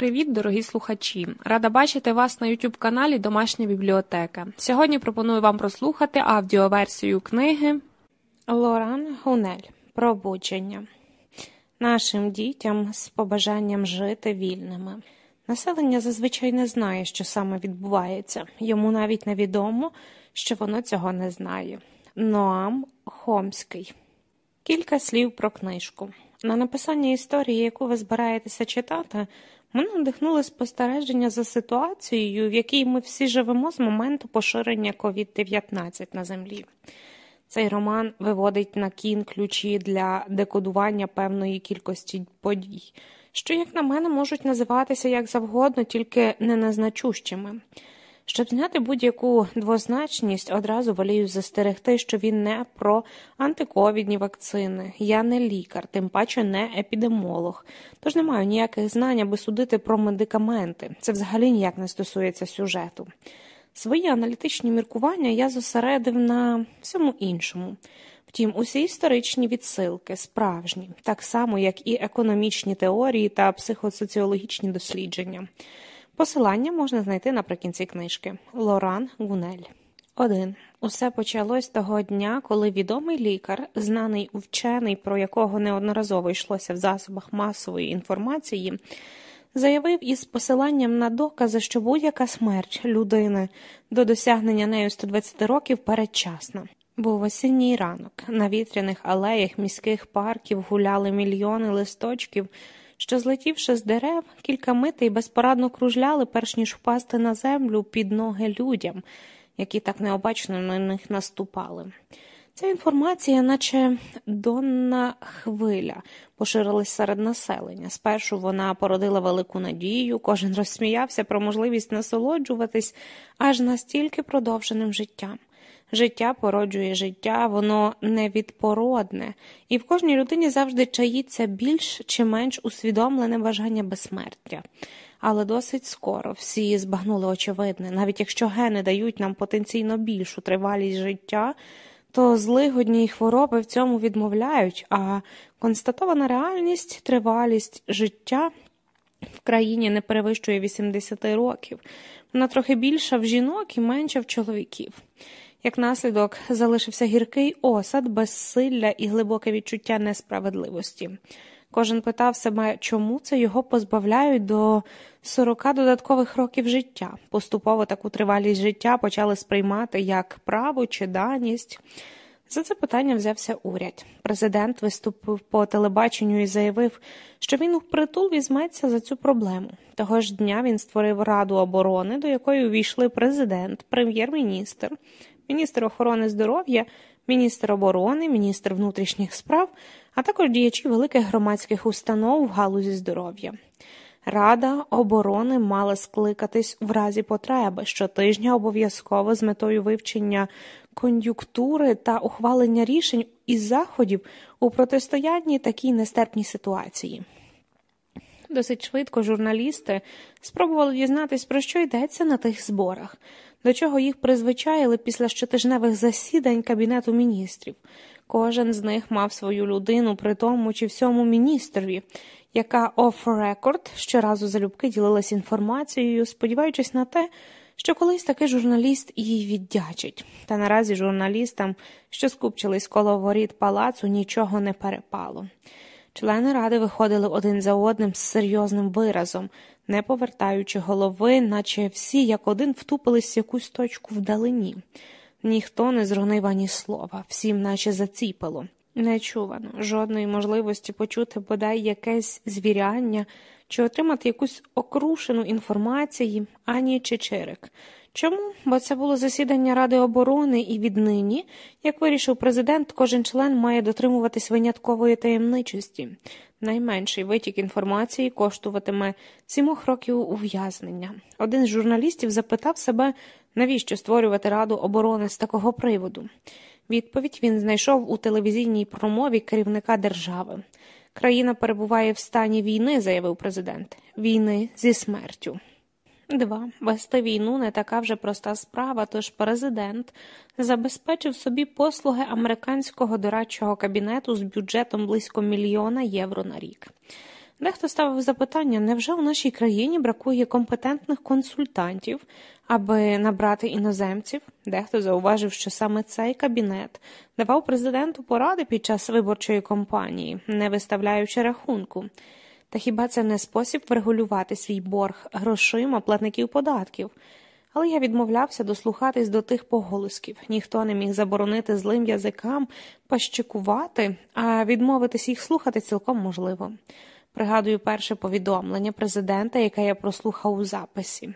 Привіт, дорогі слухачі! Рада бачити вас на youtube каналі Домашня бібліотека. Сьогодні пропоную вам прослухати аудіоверсію книги Лоран Гунель Пробудження нашим дітям з побажанням жити вільними. Населення зазвичай не знає, що саме відбувається, йому навіть невідомо, що воно цього не знає. Ноам Хомський. Кілька слів про книжку. На написання історії, яку ви збираєтеся читати, мене надихнули спостереження за ситуацією, в якій ми всі живемо з моменту поширення COVID-19 на землі. Цей роман виводить на кін ключі для декодування певної кількості подій, що, як на мене, можуть називатися як завгодно, тільки не незначущими. Щоб зняти будь-яку двозначність, одразу волію застерегти, що він не про антиковідні вакцини. Я не лікар, тим паче не епідемолог, тож не маю ніяких знань, аби судити про медикаменти. Це взагалі ніяк не стосується сюжету. Свої аналітичні міркування я зосередив на всьому іншому. Втім, усі історичні відсилки справжні, так само, як і економічні теорії та психосоціологічні дослідження. Посилання можна знайти наприкінці книжки Лоран Гунель. 1. Усе почалось того дня, коли відомий лікар, знаний вчений, про якого неодноразово йшлося в засобах масової інформації, заявив із посиланням на докази, що будь-яка смерть людини до досягнення нею 120 років передчасна. Був осінній ранок. На вітряних алеях міських парків гуляли мільйони листочків що, злетівши з дерев, кілька митей безпорадно кружляли, перш ніж впасти на землю під ноги людям, які так необачно на них наступали. Ця інформація, наче донна хвиля, поширилась серед населення. Спершу вона породила велику надію, кожен розсміявся про можливість насолоджуватись аж настільки продовженим життям. Життя породжує життя, воно невідпородне, і в кожній людині завжди чаїться більш чи менш усвідомлене бажання безсмертя. Але досить скоро всі збагнули очевидне, навіть якщо гени дають нам потенційно більшу тривалість життя, то злигодні й хвороби в цьому відмовляють, а констатована реальність, тривалість життя в країні не перевищує 80 років, вона трохи більша в жінок і менша в чоловіків. Як наслідок залишився гіркий осад, безсилля і глибоке відчуття несправедливості. Кожен питав себе, чому це його позбавляють до 40 додаткових років життя. Поступово таку тривалість життя почали сприймати як право чи даність. За це питання взявся уряд. Президент виступив по телебаченню і заявив, що він впритул візьметься за цю проблему. Того ж дня він створив Раду оборони, до якої увійшли президент, прем'єр-міністр міністр охорони здоров'я, міністр оборони, міністр внутрішніх справ, а також діячі великих громадських установ в галузі здоров'я. Рада оборони мала скликатись в разі потреби щотижня обов'язково з метою вивчення кон'юнктури та ухвалення рішень і заходів у протистоянні такій нестерпній ситуації. Досить швидко журналісти спробували дізнатись, про що йдеться на тих зборах до чого їх призвичаїли після щотижневих засідань Кабінету міністрів. Кожен з них мав свою людину при тому чи всьому міністрові, яка record щоразу залюбки ділилась інформацією, сподіваючись на те, що колись такий журналіст їй віддячить. Та наразі журналістам, що скупчились коло воріт палацу, нічого не перепало. Члени ради виходили один за одним з серйозним виразом, не повертаючи голови, наче всі як один втупились в якусь точку вдалині. Ніхто не зронив ані слова, всім наче заціпило. Нечувано, жодної можливості почути бодай якесь звіряння чи отримати якусь окрушену інформацію, ані чечерик. Чому? Бо це було засідання Ради оборони, і віднині, як вирішив президент, кожен член має дотримуватись виняткової таємничості. Найменший витік інформації коштуватиме сімох років ув'язнення. Один з журналістів запитав себе, навіщо створювати Раду оборони з такого приводу. Відповідь він знайшов у телевізійній промові керівника держави. Країна перебуває в стані війни, заявив президент, війни зі смертю. Два вести війну не така вже проста справа, тож президент забезпечив собі послуги американського дорадчого кабінету з бюджетом близько мільйона євро на рік. Дехто ставив запитання, невже у нашій країні бракує компетентних консультантів, аби набрати іноземців? Дехто зауважив, що саме цей кабінет давав президенту поради під час виборчої кампанії, не виставляючи рахунку. Та хіба це не спосіб врегулювати свій борг грошима платників податків? Але я відмовлявся дослухатись до тих поголосків. Ніхто не міг заборонити злим язикам пащикувати, а відмовитись їх слухати цілком можливо. Пригадую перше повідомлення президента, яке я прослухав у записі.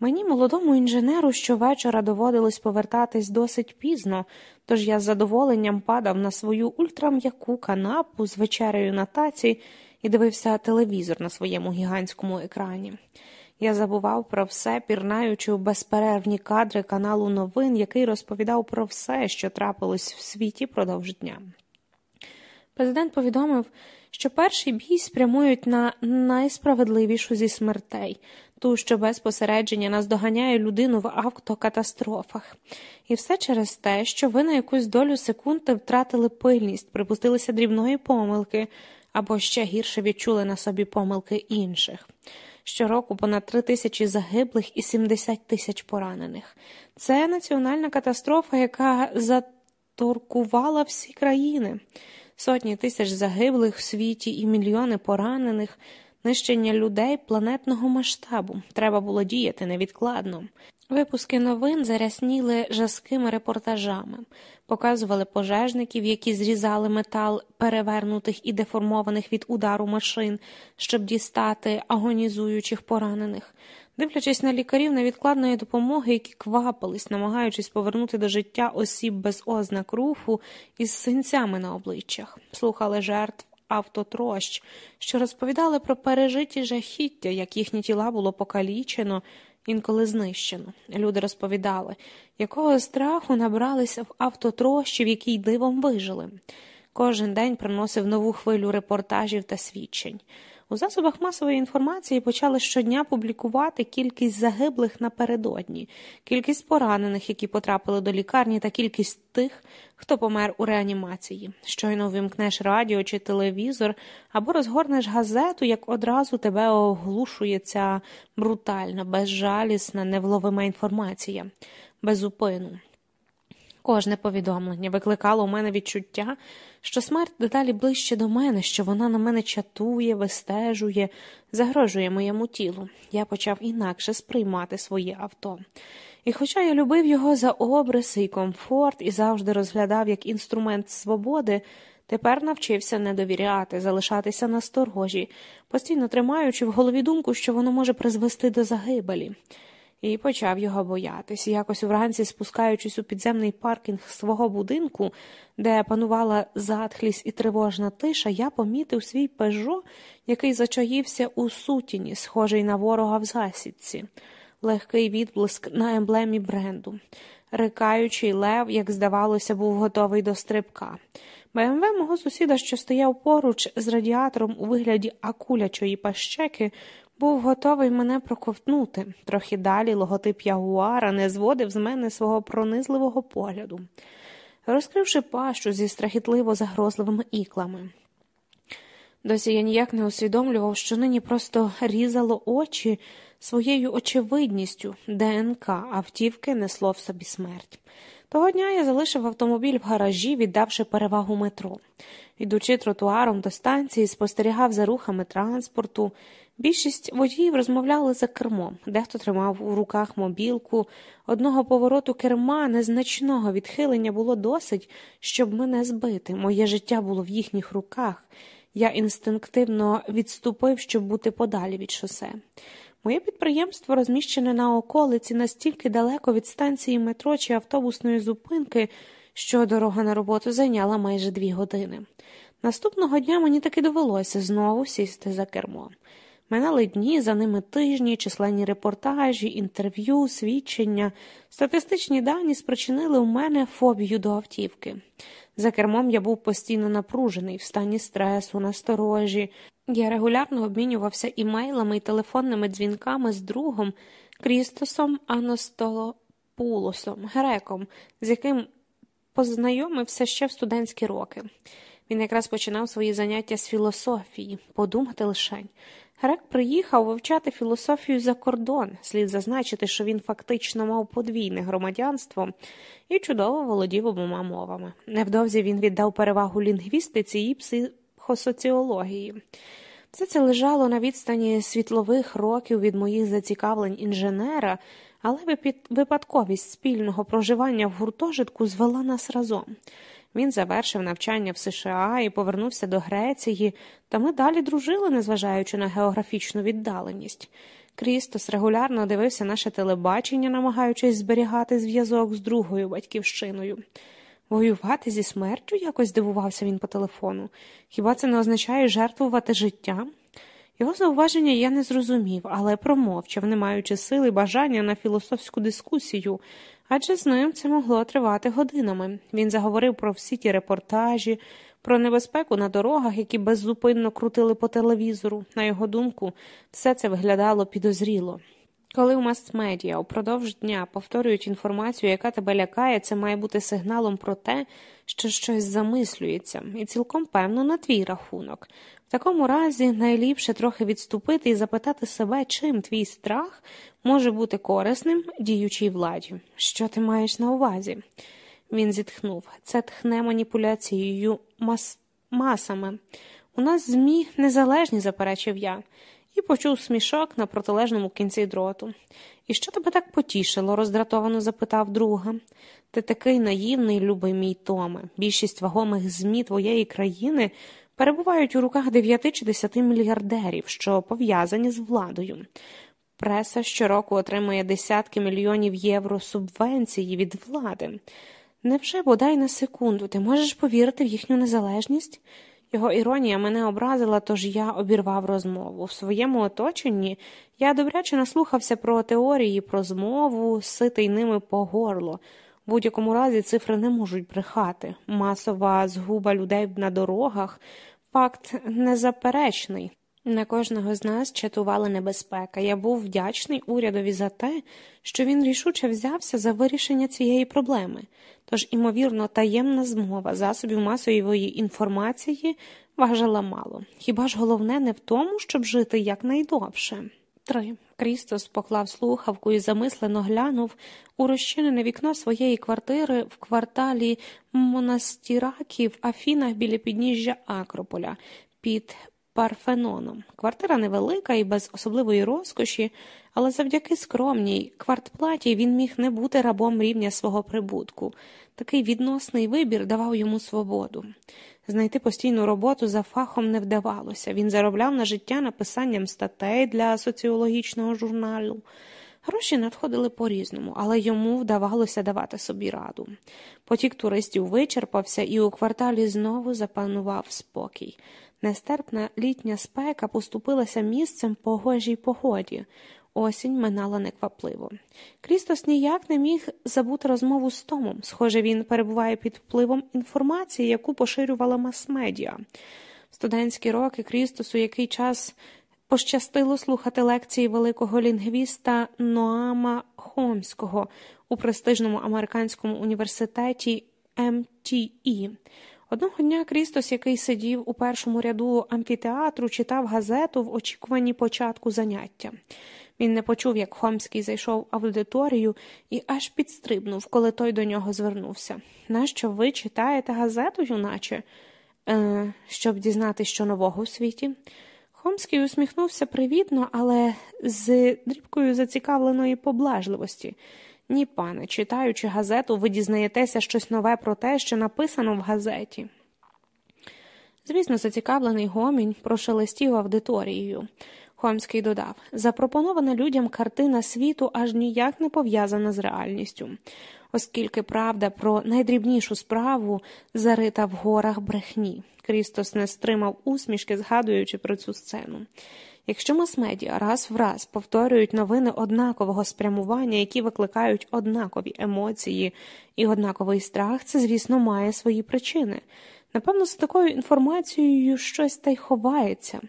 Мені, молодому інженеру, щовечора доводилось повертатись досить пізно, тож я з задоволенням падав на свою ультрам'яку канапу з вечерею на таці і дивився телевізор на своєму гігантському екрані. Я забував про все, пірнаючи в безперервні кадри каналу новин, який розповідав про все, що трапилось в світі продовж дня. Президент повідомив, що перший бій спрямують на найсправедливішу зі смертей, ту, що без посередження наздоганяє людину в автокатастрофах, і все через те, що ви на якусь долю секунди втратили пильність, припустилися дрібної помилки або ще гірше відчули на собі помилки інших. Щороку понад три тисячі загиблих і 70 тисяч поранених. Це національна катастрофа, яка заторкувала всі країни сотні тисяч загиблих в світі і мільйони поранених, нищення людей планетного масштабу. Треба було діяти невідкладно. Випуски новин зарясніли жаскими репортажами, показували пожежників, які зрізали метал перевернутих і деформованих від удару машин, щоб дістати агонізуючих поранених. Дивлячись на лікарів невідкладної допомоги, які квапились, намагаючись повернути до життя осіб без ознак руху із синцями на обличчях, слухали жертв автотрощ, що розповідали про пережиті жахіття, як їхні тіла було покалічено, інколи знищено. Люди розповідали, якого страху набралися в автотрощі, в якій дивом вижили. Кожен день приносив нову хвилю репортажів та свідчень. У засобах масової інформації почали щодня публікувати кількість загиблих напередодні, кількість поранених, які потрапили до лікарні, та кількість тих, хто помер у реанімації. Щойно вимкнеш радіо чи телевізор або розгорнеш газету, як одразу тебе оглушує ця брутальна, безжалісна, невловима інформація, безупину. Кожне повідомлення викликало у мене відчуття, що смерть дедалі ближче до мене, що вона на мене чатує, вистежує, загрожує моєму тілу. Я почав інакше сприймати своє авто. І, хоча я любив його за обриси і комфорт і завжди розглядав як інструмент свободи, тепер навчився не довіряти, залишатися насторожі, постійно тримаючи в голові думку, що воно може призвести до загибелі і почав його боятись. Якось вранці, спускаючись у підземний паркінг свого будинку, де панувала затхлість і тривожна тиша, я помітив свій пежо, який зачаївся у сутіні, схожий на ворога в засідці, легкий відблиск на емблемі бренду. Рикаючий лев, як здавалося, був готовий до стрибка. БМВ мого сусіда, що стояв поруч з радіатором у вигляді акулячої пащеки, був готовий мене проковтнути. Трохи далі логотип ягуара не зводив з мене свого пронизливого погляду, розкривши пащу зі страхітливо загрозливими іклами. Досі я ніяк не усвідомлював, що нині просто різало очі своєю очевидністю ДНК автівки несло в собі смерть. Того дня я залишив автомобіль в гаражі, віддавши перевагу метро. Йдучи тротуаром до станції, спостерігав за рухами транспорту. Більшість водіїв розмовляли за кермом, дехто тримав у руках мобілку. Одного повороту керма незначного відхилення було досить, щоб мене збити. Моє життя було в їхніх руках. Я інстинктивно відступив, щоб бути подалі від шосе. Моє підприємство розміщене на околиці настільки далеко від станції метро чи автобусної зупинки, що дорога на роботу зайняла майже дві години. Наступного дня мені таки довелося знову сісти за кермо. Минали дні, за ними тижні, численні репортажі, інтерв'ю, свідчення, статистичні дані спричинили у мене фобію до автівки. За кермом я був постійно напружений, в стані стресу, насторожі. Я регулярно обмінювався імейлами і телефонними дзвінками з другом Крістосом Аностолопулосом, греком, з яким познайомився ще в студентські роки. Він якраз починав свої заняття з філософії, подумати лишень. Грек приїхав вивчати філософію за кордон, слід зазначити, що він фактично мав подвійне громадянство і чудово володів обома мовами. Невдовзі він віддав перевагу лінгвістиці і психосоціології. Все це лежало на відстані світлових років від моїх зацікавлень інженера, але випадковість спільного проживання в гуртожитку звела нас разом. Він завершив навчання в США і повернувся до Греції, та ми далі дружили, незважаючи на географічну віддаленість. Крістос регулярно дивився наше телебачення, намагаючись зберігати зв'язок з другою батьківщиною. Воювати зі смертю якось здивувався він по телефону. Хіба це не означає жертвувати життя? Його зауваження я не зрозумів, але промовчав, не маючи сили бажання на філософську дискусію, адже з ним це могло тривати годинами. Він заговорив про всі ті репортажі, про небезпеку на дорогах, які беззупинно крутили по телевізору. На його думку, все це виглядало підозріло. Коли у мас-медіа упродовж дня повторюють інформацію, яка тебе лякає, це має бути сигналом про те, що щось замислюється, і цілком певно на твій рахунок. В такому разі найліпше трохи відступити і запитати себе, чим твій страх може бути корисним діючій владі. Що ти маєш на увазі? Він зітхнув. Це тхне маніпуляцією мас... масами. У нас ЗМІ незалежні, заперечив я і почув смішок на протилежному кінці дроту. І що тебе так потішило? роздратовано запитав друга. Ти такий наївний, любий мій Томе. Більшість вагомих ЗМІ твоєї країни перебувають у руках дев'яти чи десяти мільярдерів, що пов'язані з владою. Преса щороку отримує десятки мільйонів євро субвенції від влади. Невже бодай на секунду ти можеш повірити в їхню незалежність? Його іронія мене образила, тож я обірвав розмову. В своєму оточенні я добряче наслухався про теорії, про змову, ситий ними по горло. В будь-якому разі цифри не можуть брехати. Масова згуба людей на дорогах факт незаперечний. На кожного з нас чатувала небезпека. Я був вдячний урядові за те, що він рішуче взявся за вирішення цієї проблеми. Тож, імовірно, таємна змова засобів масової інформації важила мало. Хіба ж головне не в тому, щоб жити якнайдовше? Три. Крістос поклав слухавку і замислено глянув у розчинене вікно своєї квартири в кварталі Монастіракі в Афінах біля підніжжя Акрополя під Парфеноном. Квартира невелика і без особливої розкоші, але завдяки скромній квартплаті він міг не бути рабом рівня свого прибутку. Такий відносний вибір давав йому свободу. Знайти постійну роботу за фахом не вдавалося. Він заробляв на життя написанням статей для соціологічного журналу. Гроші надходили по різному, але йому вдавалося давати собі раду. Потік туристів вичерпався, і у кварталі знову запанував спокій. Нестерпна літня спека поступилася місцем погожій погоді. Осінь минала неквапливо. Крістос ніяк не міг забути розмову з Томом. Схоже, він перебуває під впливом інформації, яку поширювала мас-медіа. Студентські роки Крістосу який час пощастило слухати лекції великого лінгвіста Ноама Хомського у престижному американському університеті МТІ. Одного дня Крістос, який сидів у першому ряду амфітеатру, читав газету в очікуванні початку заняття. Він не почув, як Хомський зайшов в аудиторію і аж підстрибнув, коли той до нього звернувся. Нащо ви читаєте газету, юначе? «Е, Щоб дізнатися, що нового у світі? Хомський усміхнувся привітно, але з дрібкою зацікавленої поблажливості. Ні, пане, читаючи газету, ви дізнаєтеся щось нове про те, що написано в газеті. Звісно, зацікавлений гомінь прошелестів аудиторією. Хомський додав запропонована людям картина світу аж ніяк не пов'язана з реальністю, оскільки правда про найдрібнішу справу зарита в горах брехні. Крістос не стримав усмішки, згадуючи про цю сцену. Якщо мас-медіа раз в раз повторюють новини однакового спрямування, які викликають однакові емоції і однаковий страх, це, звісно, має свої причини. Напевно, за такою інформацією щось та й ховається.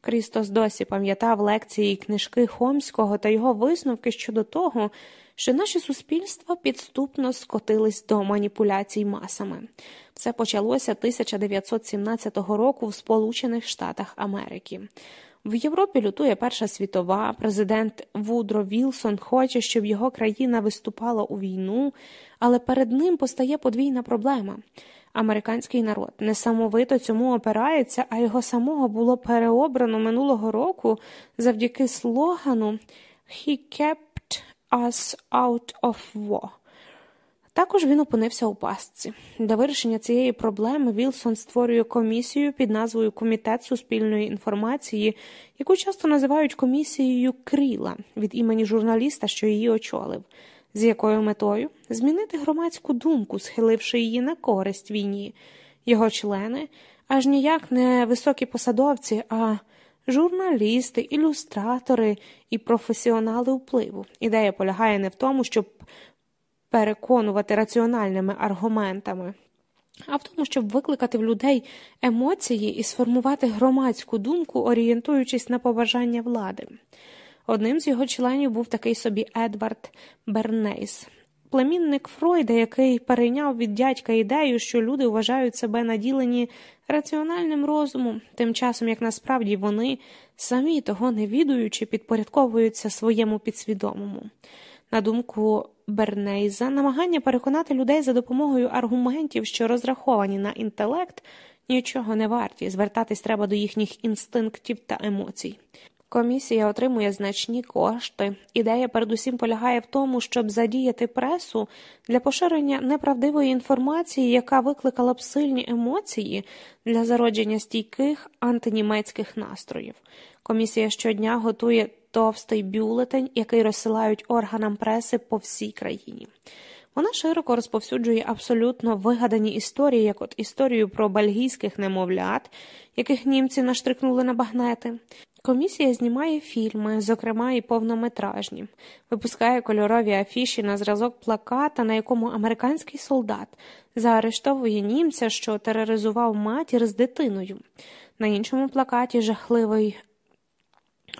Крістос досі пам'ятав лекції і книжки Хомського та його висновки щодо того, що наші суспільства підступно скотились до маніпуляцій масами. Все почалося 1917 року в Сполучених Штатах Америки. В Європі лютує Перша світова. Президент Вудро Вілсон хоче, щоб його країна виступала у війну, але перед ним постає подвійна проблема. Американський народ несамовито цьому опирається, а його самого було переобрано минулого року завдяки слогану «He kept us out of war». Також він опинився у пастці. Для вирішення цієї проблеми Вілсон створює комісію під назвою Комітет суспільної інформації, яку часто називають комісією Кріла від імені журналіста, що її очолив. З якою метою змінити громадську думку, схиливши її на користь війні, його члени аж ніяк не високі посадовці, а журналісти, ілюстратори і професіонали впливу. Ідея полягає не в тому, щоб переконувати раціональними аргументами, а в тому, щоб викликати в людей емоції і сформувати громадську думку, орієнтуючись на побажання влади. Одним з його членів був такий собі Едвард Бернейс, племінник Фройда, який перейняв від дядька ідею, що люди вважають себе наділені раціональним розумом, тим часом як насправді вони, самі того не відуючи, підпорядковуються своєму підсвідомому. На думку Бернейза, намагання переконати людей за допомогою аргументів, що розраховані на інтелект, нічого не варті, звертатись треба до їхніх інстинктів та емоцій. Комісія отримує значні кошти. Ідея передусім полягає в тому, щоб задіяти пресу для поширення неправдивої інформації, яка викликала б сильні емоції для зародження стійких антинімецьких настроїв. Комісія щодня готує товстий бюлетень, який розсилають органам преси по всій країні. Вона широко розповсюджує абсолютно вигадані історії, як от історію про бельгійських немовлят, яких німці наштрикнули на багнети. Комісія знімає фільми, зокрема і повнометражні, випускає кольорові афіші на зразок плаката, на якому американський солдат заарештовує німця, що тероризував матір з дитиною. На іншому плакаті жахливий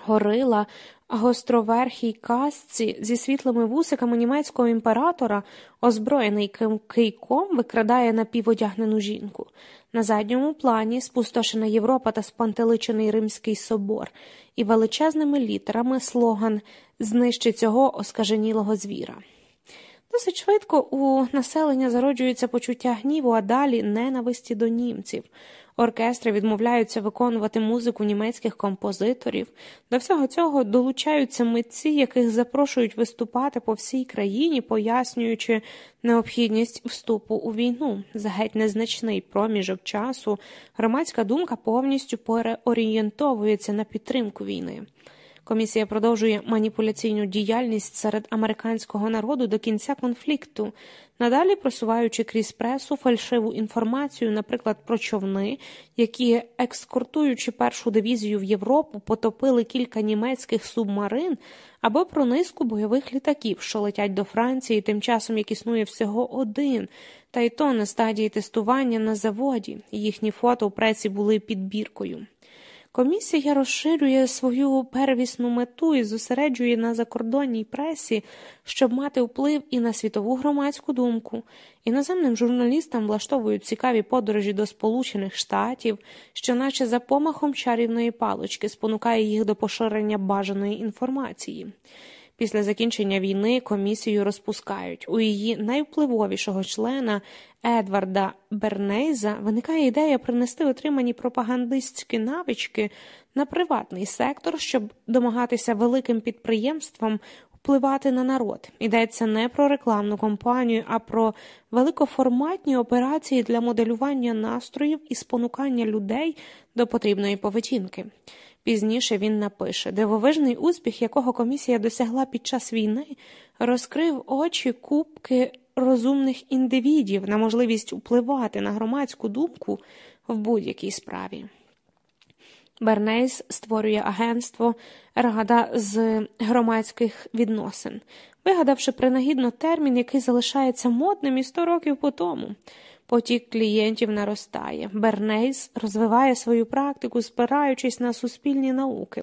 горила гостроверхій касці зі світлими вусиками німецького імператора, озброєний кийком, викрадає напіводягнену жінку. На задньому плані спустошена Європа та спантеличений Римський собор, і величезними літерами слоган знищи цього оскаженілого звіра. Досить швидко у населення зароджується почуття гніву, а далі ненависті до німців. Оркестри відмовляються виконувати музику німецьких композиторів. До всього цього долучаються митці, яких запрошують виступати по всій країні, пояснюючи необхідність вступу у війну. За геть незначний проміжок часу громадська думка повністю переорієнтовується на підтримку війни. Комісія продовжує маніпуляційну діяльність серед американського народу до кінця конфлікту, надалі просуваючи крізь пресу фальшиву інформацію, наприклад, про човни, які, екскортуючи першу дивізію в Європу, потопили кілька німецьких субмарин, або про низку бойових літаків, що летять до Франції, тим часом як існує всього один, та й то на стадії тестування на заводі. Їхні фото у пресі були підбіркою. Комісія розширює свою первісну мету і зосереджує на закордонній пресі, щоб мати вплив і на світову громадську думку. Іноземним журналістам влаштовують цікаві подорожі до Сполучених Штатів, що, наче за помахом чарівної палочки, спонукає їх до поширення бажаної інформації. Після закінчення війни комісію розпускають. У її найвпливовішого члена Едварда Бернейза виникає ідея принести отримані пропагандистські навички на приватний сектор, щоб домагатися великим підприємствам впливати на народ. Йдеться не про рекламну кампанію, а про великоформатні операції для моделювання настроїв і спонукання людей до потрібної поведінки. Пізніше він напише дивовижний успіх, якого комісія досягла під час війни, розкрив очі кубки розумних індивідів на можливість впливати на громадську думку в будь-якій справі. Бернейс створює агентство рада з громадських відносин, вигадавши принагідно термін, який залишається модним і сто років по тому. Потік клієнтів наростає. Бернейс розвиває свою практику, спираючись на суспільні науки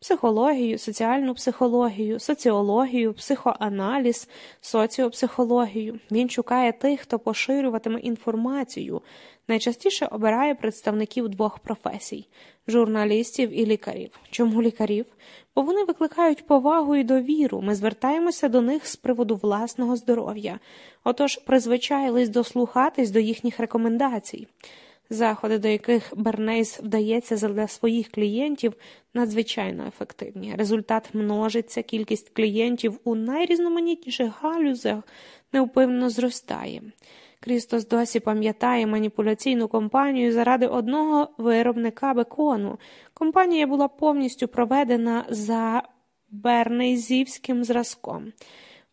психологію, соціальну психологію, соціологію, психоаналіз, соціопсихологію. Він шукає тих, хто поширюватиме інформацію. Найчастіше обирає представників двох професій журналістів і лікарів. Чому лікарів? Бо вони викликають повагу і довіру. Ми звертаємося до них з приводу власного здоров'я. Отож, призвичайлись дослухатись до їхніх рекомендацій. Заходи, до яких Бернейс вдається для своїх клієнтів, надзвичайно ефективні. Результат множиться, кількість клієнтів у найрізноманітніших галюзах неупевно зростає. Крістос досі пам'ятає маніпуляційну компанію заради одного виробника бекону. Компанія була повністю проведена за бернейзівським зразком.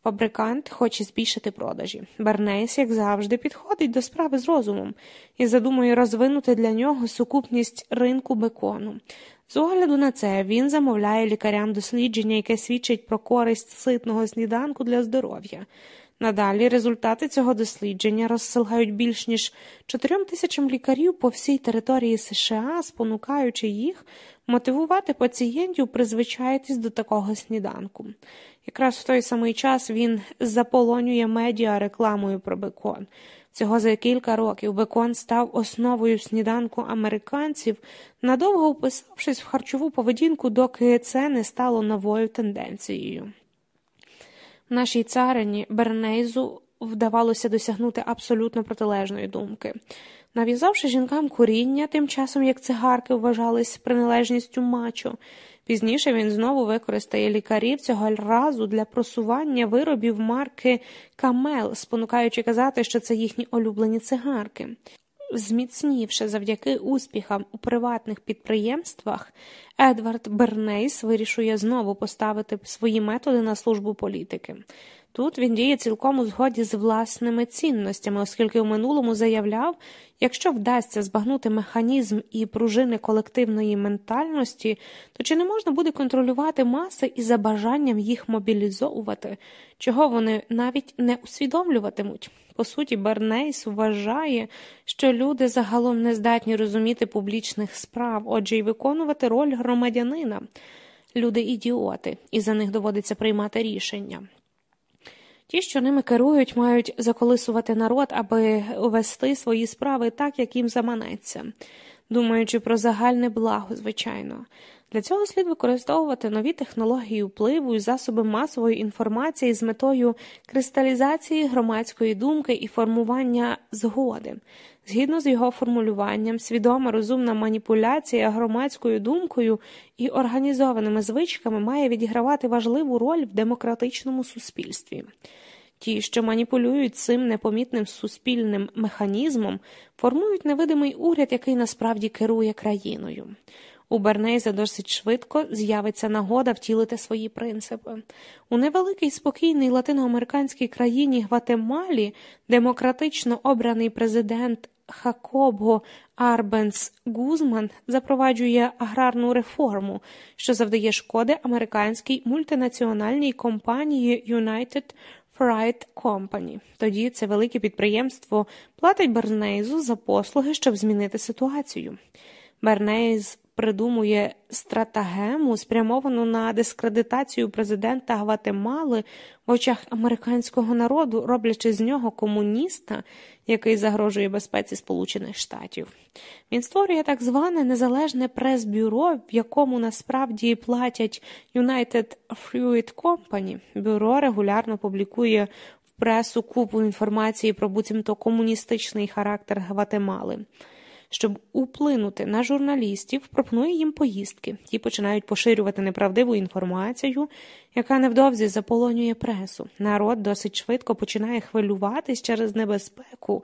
Фабрикант хоче збільшити продажі. Бернейс, як завжди, підходить до справи з розумом і задумує розвинути для нього сукупність ринку бекону. З огляду на це він замовляє лікарям дослідження, яке свідчить про користь ситного сніданку для здоров'я. Надалі результати цього дослідження розсилають більш ніж 4 тисячам лікарів по всій території США, спонукаючи їх мотивувати пацієнтів призвичаїтись до такого сніданку. Якраз в той самий час він заполонює медіа рекламою про бекон. Всього за кілька років бекон став основою сніданку американців, надовго вписавшись в харчову поведінку, доки це не стало новою тенденцією. Нашій царині Бернейзу вдавалося досягнути абсолютно протилежної думки. Нав'язавши жінкам куріння, тим часом як цигарки вважались приналежністю мачо, Пізніше він знову використає лікарів цього разу для просування виробів марки Камел, спонукаючи казати, що це їхні улюблені цигарки. Зміцнівши завдяки успіхам у приватних підприємствах, Едвард Бернейс вирішує знову поставити свої методи на службу політики. Тут він діє цілком у згоді з власними цінностями, оскільки в минулому заявляв, якщо вдасться збагнути механізм і пружини колективної ментальності, то чи не можна буде контролювати маси і за бажанням їх мобілізовувати, чого вони навіть не усвідомлюватимуть? По суті, Бернейс вважає, що люди загалом не здатні розуміти публічних справ, отже, й виконувати роль громадянина. Люди ідіоти, і за них доводиться приймати рішення. Ті, що ними керують, мають заколисувати народ, аби вести свої справи так, як їм заманеться, думаючи про загальне благо, звичайно. Для цього слід використовувати нові технології впливу і засоби масової інформації з метою кристалізації громадської думки і формування згоди. Згідно з його формулюванням, свідома розумна маніпуляція громадською думкою і організованими звичками має відігравати важливу роль в демократичному суспільстві. Ті, що маніпулюють цим непомітним суспільним механізмом, формують невидимий уряд, який насправді керує країною. У Бернейза досить швидко з'явиться нагода втілити свої принципи. У невеликій спокійній латиноамериканській країні Гватемалі демократично обраний президент Хакобго Арбенс Гузман запроваджує аграрну реформу, що завдає шкоди американській мультинаціональній компанії United Fright Company. Тоді це велике підприємство платить Бернейзу за послуги, щоб змінити ситуацію. Бернейз придумує стратагему, спрямовану на дискредитацію президента Гватемали в очах американського народу, роблячи з нього комуніста, який загрожує безпеці Сполучених Штатів. Він створює так зване незалежне прес-бюро, в якому насправді платять United Fruit Company. Бюро регулярно публікує в пресу купу інформації про буцімто комуністичний характер Гватемали щоб уплинути на журналістів, пропонує їм поїздки. Ті починають поширювати неправдиву інформацію, яка невдовзі заполонює пресу. Народ досить швидко починає хвилюватись через небезпеку,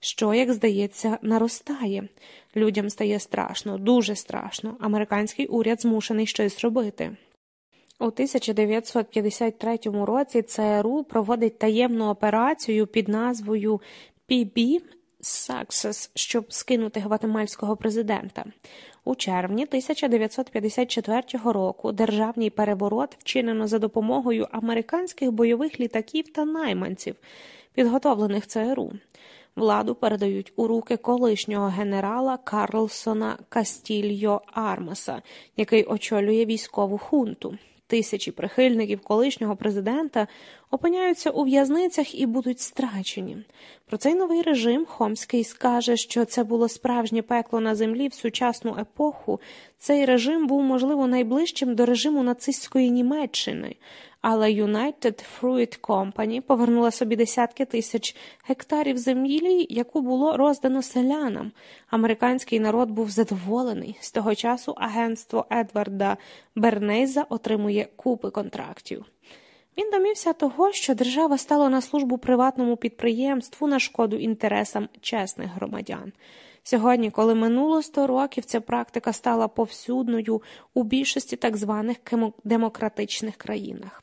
що, як здається, наростає. Людям стає страшно, дуже страшно. Американський уряд змушений щось робити. У 1953 році ЦРУ проводить таємну операцію під назвою PB Саксес, щоб скинути гватемальського президента. У червні 1954 року державний переворот вчинено за допомогою американських бойових літаків та найманців, підготовлених ЦРУ. Владу передають у руки колишнього генерала Карлсона Кастільо Армаса, який очолює військову хунту. Тисячі прихильників колишнього президента опиняються у в'язницях і будуть страчені. Про цей новий режим Хомський скаже, що це було справжнє пекло на землі в сучасну епоху. Цей режим був, можливо, найближчим до режиму нацистської Німеччини, але United Fruit Company повернула собі десятки тисяч гектарів землі, яку було роздано селянам. Американський народ був задоволений. З того часу агентство Едварда Бернейза отримує купи контрактів. Він домівся того, що держава стала на службу приватному підприємству на шкоду інтересам чесних громадян. Сьогодні, коли минуло 100 років, ця практика стала повсюдною у більшості так званих демократичних країнах.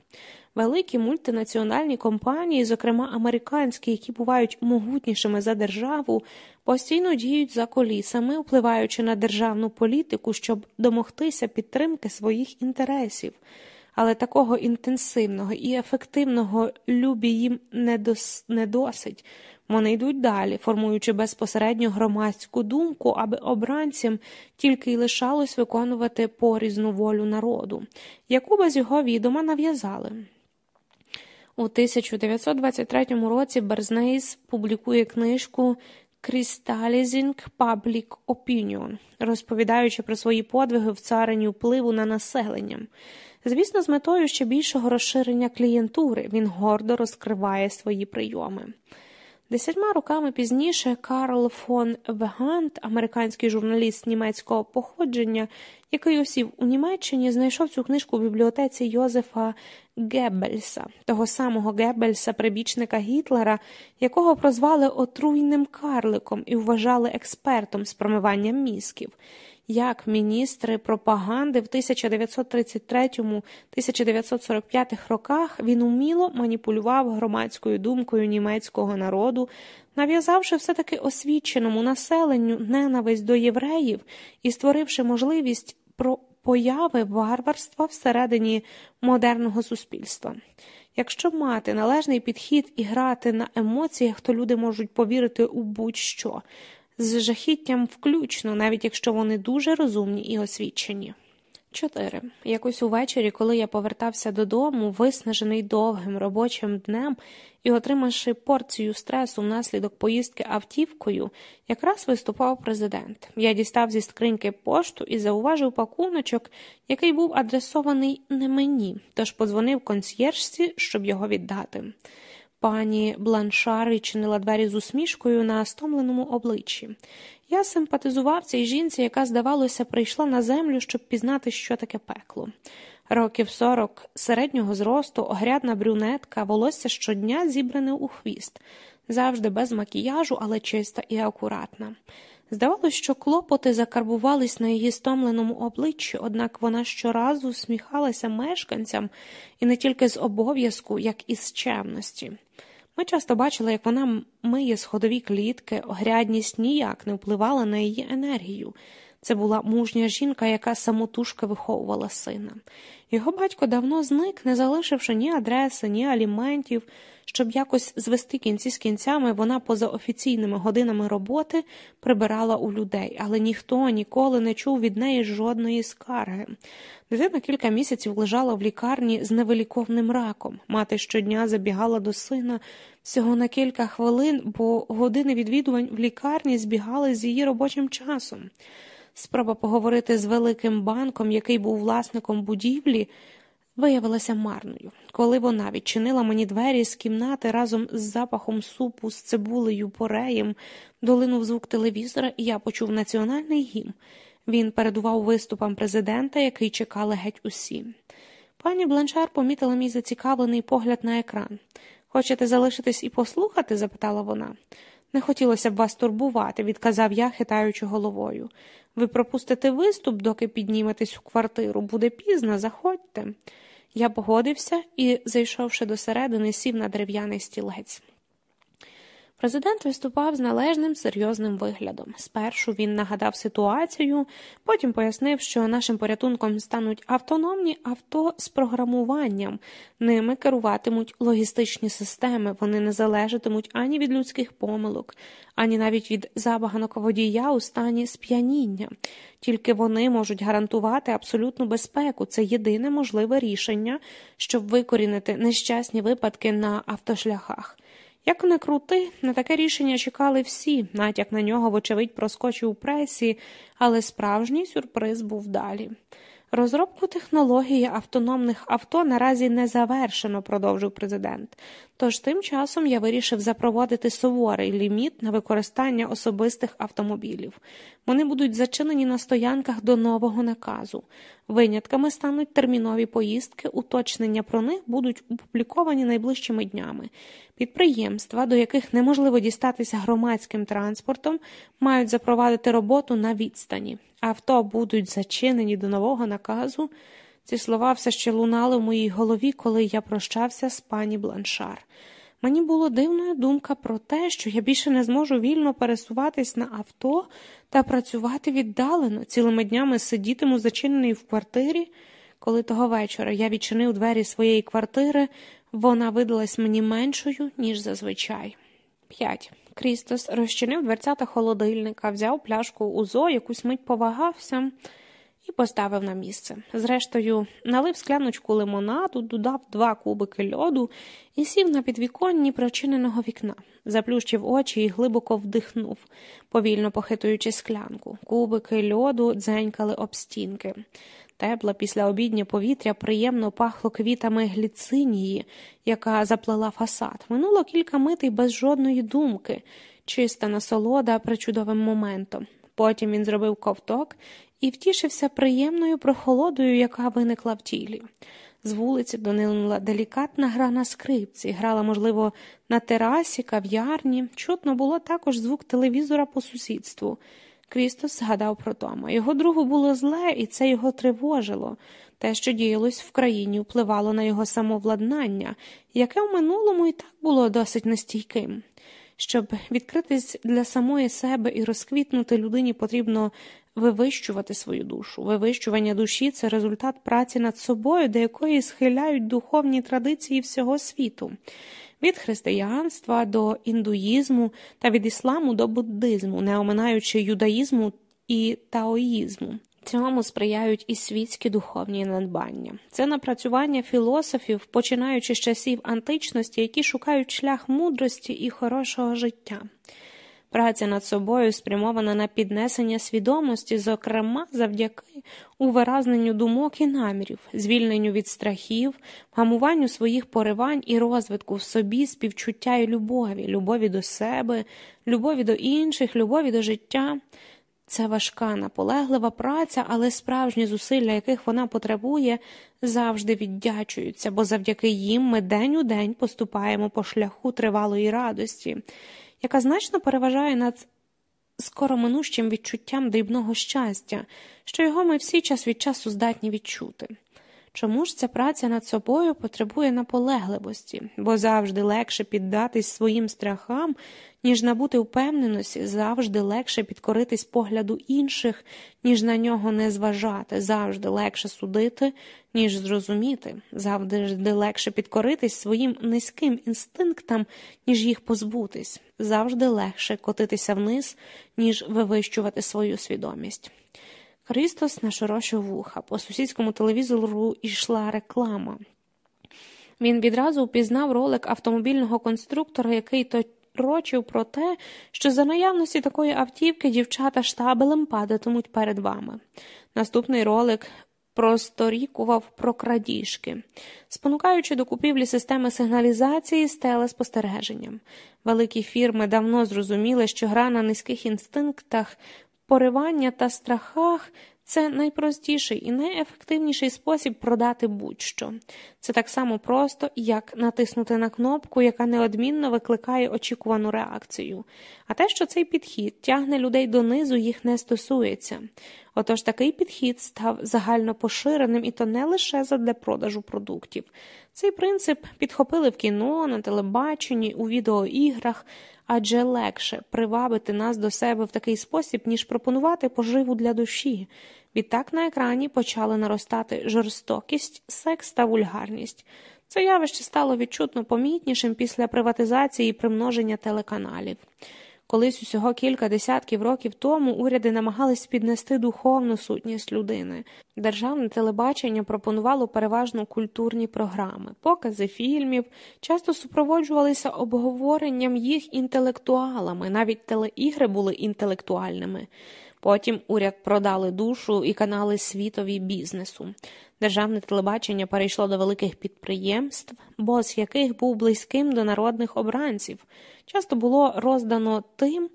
Великі мультинаціональні компанії, зокрема американські, які бувають могутнішими за державу, постійно діють за колісами, впливаючи на державну політику, щоб домогтися підтримки своїх інтересів але такого інтенсивного і ефективного любі їм не, досить. Вони йдуть далі, формуючи безпосередньо громадську думку, аби обранцям тільки й лишалось виконувати порізну волю народу, яку без його відома нав'язали. У 1923 році Берзнейс публікує книжку Crystallizing Public Opinion, розповідаючи про свої подвиги в царині впливу на населення. Звісно, з метою ще більшого розширення клієнтури він гордо розкриває свої прийоми. Десятьма роками пізніше Карл фон Вегант, американський журналіст німецького походження, який осів у Німеччині, знайшов цю книжку в бібліотеці Йозефа Геббельса, того самого Геббельса, прибічника Гітлера, якого прозвали отруйним карликом і вважали експертом з промиванням мізків як міністри пропаганди в 1933-1945 роках він уміло маніпулював громадською думкою німецького народу, нав'язавши все таки освіченому населенню ненависть до євреїв і створивши можливість про появи варварства всередині модерного суспільства. Якщо мати належний підхід і грати на емоціях, то люди можуть повірити у будь-що з жахіттям включно, навіть якщо вони дуже розумні і освічені. Чотири. Якось увечері, коли я повертався додому, виснажений довгим робочим днем і отримавши порцію стресу внаслідок поїздки автівкою, якраз виступав президент. Я дістав зі скриньки пошту і зауважив пакуночок, який був адресований не мені, тож подзвонив консьєржці, щоб його віддати. Пані Бланшар відчинила двері з усмішкою на стомленому обличчі. Я симпатизував цій жінці, яка, здавалося, прийшла на землю, щоб пізнати, що таке пекло. Років сорок середнього зросту, огрядна брюнетка, волосся щодня зібране у хвіст, завжди без макіяжу, але чиста і акуратна. Здавалося, що клопоти закарбувались на її стомленому обличчі, однак вона щоразу сміхалася мешканцям і не тільки з обов'язку, як і з чемності. Ми часто бачили, як вона миє сходові клітки, огрядність ніяк не впливала на її енергію. Це була мужня жінка, яка самотужка виховувала сина. Його батько давно зник, не залишивши ні адреси, ні аліментів. Щоб якось звести кінці з кінцями, вона поза офіційними годинами роботи прибирала у людей, але ніхто ніколи не чув від неї жодної скарги. Дитина кілька місяців лежала в лікарні з невиліковним раком. Мати щодня забігала до сина всього на кілька хвилин, бо години відвідувань в лікарні збігали з її робочим часом. Спроба поговорити з великим банком, який був власником будівлі, виявилася марною. Коли вона відчинила мені двері з кімнати разом з запахом супу, з цибулею, пореєм, долинув звук телевізора, і я почув національний гімн. Він передував виступам президента, який чекали геть усі. Пані Бланшар помітила мій зацікавлений погляд на екран. Хочете залишитись і послухати? запитала вона. Не хотілося б вас турбувати, відказав я, хитаючи головою. Ви пропустите виступ, доки підніметесь у квартиру. Буде пізно, заходьте. Я погодився і, зайшовши до середини, сів на дерев'яний стілець. Президент виступав з належним серйозним виглядом. Спершу він нагадав ситуацію, потім пояснив, що нашим порятунком стануть автономні авто з програмуванням, ними керуватимуть логістичні системи, вони не залежатимуть ані від людських помилок, ані навіть від забаганок водія у стані сп'яніння. Тільки вони можуть гарантувати абсолютну безпеку. Це єдине можливе рішення, щоб викорінити нещасні випадки на автошляхах. Як не крути, на таке рішення чекали всі, натяк на нього, вочевидь, проскочив у пресі, але справжній сюрприз був далі. Розробку технології автономних авто наразі не завершено, продовжив президент. Тож тим часом я вирішив запровадити суворий ліміт на використання особистих автомобілів. Вони будуть зачинені на стоянках до нового наказу. Винятками стануть термінові поїздки, уточнення про них будуть опубліковані найближчими днями. Підприємства, до яких неможливо дістатися громадським транспортом, мають запровадити роботу на відстані. Авто будуть зачинені до нового наказу. Ці слова все ще лунали в моїй голові, коли я прощався з пані Бланшар. Мені було дивною думка про те, що я більше не зможу вільно пересуватись на авто та працювати віддалено, цілими днями сидітиму зачинений в квартирі. Коли того вечора я відчинив двері своєї квартири, вона видалась мені меншою, ніж зазвичай. П'ять. Крістос розчинив дверцята холодильника, взяв пляшку УЗО, якусь мить повагався і поставив на місце. Зрештою, налив скляночку лимонаду, додав два кубики льоду і сів на підвіконні прочиненого вікна, заплющив очі і глибоко вдихнув, повільно похитуючи склянку. Кубики льоду дзенькали об стінки. Тепле післяобіднє повітря приємно пахло квітами гліцинії, яка заплела фасад. Минуло кілька митей без жодної думки, чиста насолода причудовим моментом. Потім він зробив ковток і втішився приємною прохолодою, яка виникла в тілі. З вулиці донилила делікатна гра на скрипці, грала, можливо, на терасі, кав'ярні. Чутно було також звук телевізора по сусідству. Крістос згадав про Тома. Його другу було зле, і це його тривожило. Те, що діялось в країні, впливало на його самовладнання, яке в минулому і так було досить нестійким. Щоб відкритись для самої себе і розквітнути людині, потрібно вивищувати свою душу. Вивищування душі це результат праці над собою, до якої схиляють духовні традиції всього світу від християнства до індуїзму та від ісламу до буддизму, не оминаючи юдаїзму і таоїзму. Цьому сприяють і світські духовні надбання. Це напрацювання філософів, починаючи з часів античності, які шукають шлях мудрості і хорошого життя. Праця над собою спрямована на піднесення свідомості, зокрема завдяки увиразненню думок і намірів, звільненню від страхів, гамуванню своїх поривань і розвитку в собі, співчуття і любові, любові до себе, любові до інших, любові до життя. Це важка, наполеглива праця, але справжні зусилля, яких вона потребує, завжди віддячуються, бо завдяки їм ми день у день поступаємо по шляху тривалої радості яка значно переважає над скороминущим відчуттям дрібного щастя, що його ми всі час від часу здатні відчути. Чому ж ця праця над собою потребує наполегливості, бо завжди легше піддатись своїм страхам, ніж набути впевненості, завжди легше підкоритись погляду інших, ніж на нього не зважати, завжди легше судити, ніж зрозуміти, завжди легше підкоритись своїм низьким інстинктам, ніж їх позбутись, завжди легше котитися вниз, ніж вивищувати свою свідомість. Христос нашорошив вуха. По сусідському телевізору йшла реклама. Він відразу впізнав ролик автомобільного конструктора, який то про те, що за наявності такої автівки дівчата штабелем падатимуть перед вами. Наступний ролик просторікував про крадіжки, спонукаючи до купівлі системи сигналізації з телеспостереженням. Великі фірми давно зрозуміли, що гра на низьких інстинктах поривання та страхах це найпростіший і найефективніший спосіб продати будь-що. Це так само просто, як натиснути на кнопку, яка неодмінно викликає очікувану реакцію. А те, що цей підхід тягне людей донизу, їх не стосується. Отож такий підхід став загально поширеним і то не лише задля продажу продуктів. Цей принцип підхопили в кіно, на телебаченні, у відеоіграх, адже легше привабити нас до себе в такий спосіб, ніж пропонувати поживу для душі. Відтак на екрані почали наростати жорстокість, секс та вульгарність. Це явище стало відчутно помітнішим після приватизації і примноження телеканалів. Колись усього кілька десятків років тому уряди намагались піднести духовну сутність людини. Державне телебачення пропонувало переважно культурні програми, покази фільмів, часто супроводжувалися обговоренням їх інтелектуалами, навіть телеігри були інтелектуальними. Потім уряд продали душу і канали світові бізнесу. Державне телебачення перейшло до великих підприємств, бос яких був близьким до народних обранців. Часто було роздано тим,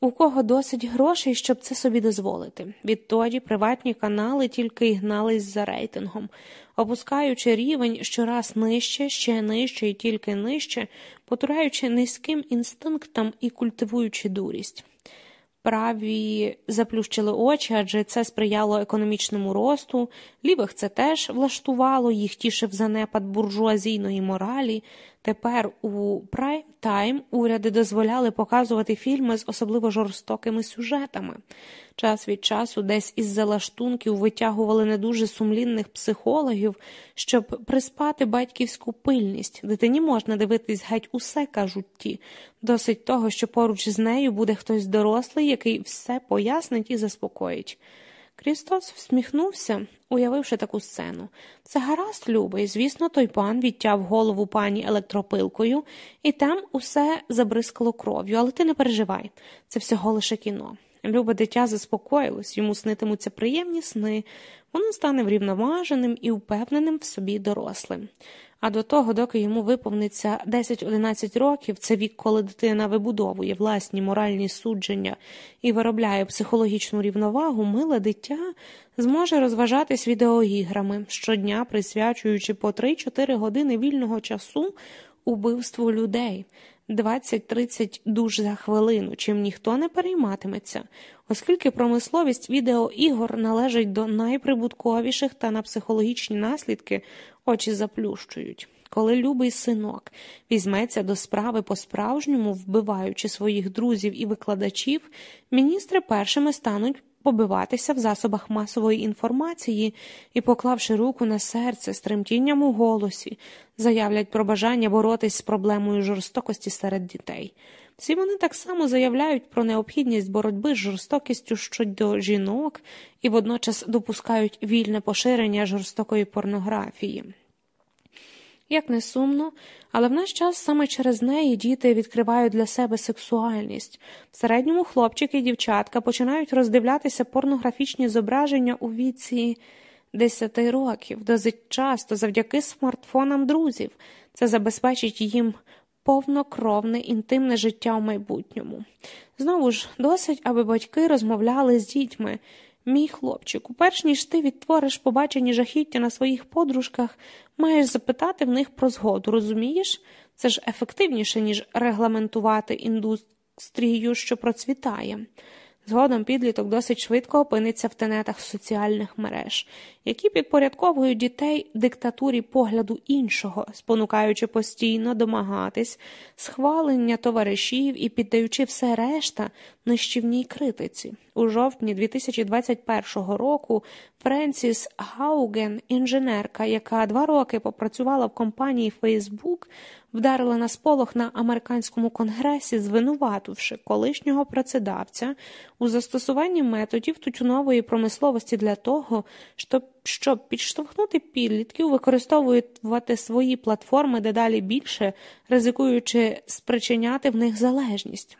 у кого досить грошей, щоб це собі дозволити. Відтоді приватні канали тільки й гнались за рейтингом, опускаючи рівень щораз нижче, ще нижче і тільки нижче, потураючи низьким інстинктам і культивуючи дурість. Праві заплющили очі, адже це сприяло економічному росту, лівих це теж влаштувало, їх тішив занепад буржуазійної моралі. Тепер у прайм-тайм уряди дозволяли показувати фільми з особливо жорстокими сюжетами. Час від часу десь із залаштунків витягували не дуже сумлінних психологів, щоб приспати батьківську пильність. Дитині можна дивитись геть усе, кажуть ті. Досить того, що поруч з нею буде хтось дорослий, який все пояснить і заспокоїть. Крістос всміхнувся, уявивши таку сцену. Це гаразд, любий, звісно, той пан відтяв голову пані електропилкою, і там усе забризкало кров'ю, але ти не переживай, це всього лише кіно. Любе дитя заспокоїлось, йому снитимуться приємні сни, воно стане врівноваженим і впевненим в собі дорослим. А до того, доки йому виповниться 10-11 років, це вік, коли дитина вибудовує власні моральні судження і виробляє психологічну рівновагу, миле дитя зможе розважатись відеоіграми, щодня присвячуючи по 3-4 години вільного часу убивству людей. 20-30 душ за хвилину, чим ніхто не перейматиметься, оскільки промисловість відеоігор належить до найприбутковіших та на психологічні наслідки очі заплющують. Коли любий синок візьметься до справи по-справжньому, вбиваючи своїх друзів і викладачів, міністри першими стануть побиватися в засобах масової інформації і, поклавши руку на серце з тремтінням у голосі, заявлять про бажання боротись з проблемою жорстокості серед дітей. Всі вони так само заявляють про необхідність боротьби з жорстокістю щодо жінок і водночас допускають вільне поширення жорстокої порнографії. Як не сумно, але в наш час саме через неї діти відкривають для себе сексуальність. В середньому хлопчики і дівчатка починають роздивлятися порнографічні зображення у віці 10 років, досить часто завдяки смартфонам друзів. Це забезпечить їм повнокровне інтимне життя в майбутньому. Знову ж, досить, аби батьки розмовляли з дітьми. Мій хлопчику, перш ніж ти відтвориш побачені жахіття на своїх подружках, маєш запитати в них про згоду, розумієш? Це ж ефективніше, ніж регламентувати індустрію, що процвітає. Згодом підліток досить швидко опиниться в тенетах соціальних мереж, які підпорядковують дітей диктатурі погляду іншого, спонукаючи постійно домагатись, схвалення товаришів і піддаючи все решта нищівній критиці. У жовтні 2021 року Френсіс Гауген, інженерка, яка два роки попрацювала в компанії Facebook, вдарила на сполох на американському конгресі, звинувативши колишнього працедавця у застосуванні методів тютюнової промисловості для того, щоб щоб підштовхнути підлітків, використовувати свої платформи дедалі більше, ризикуючи спричиняти в них залежність.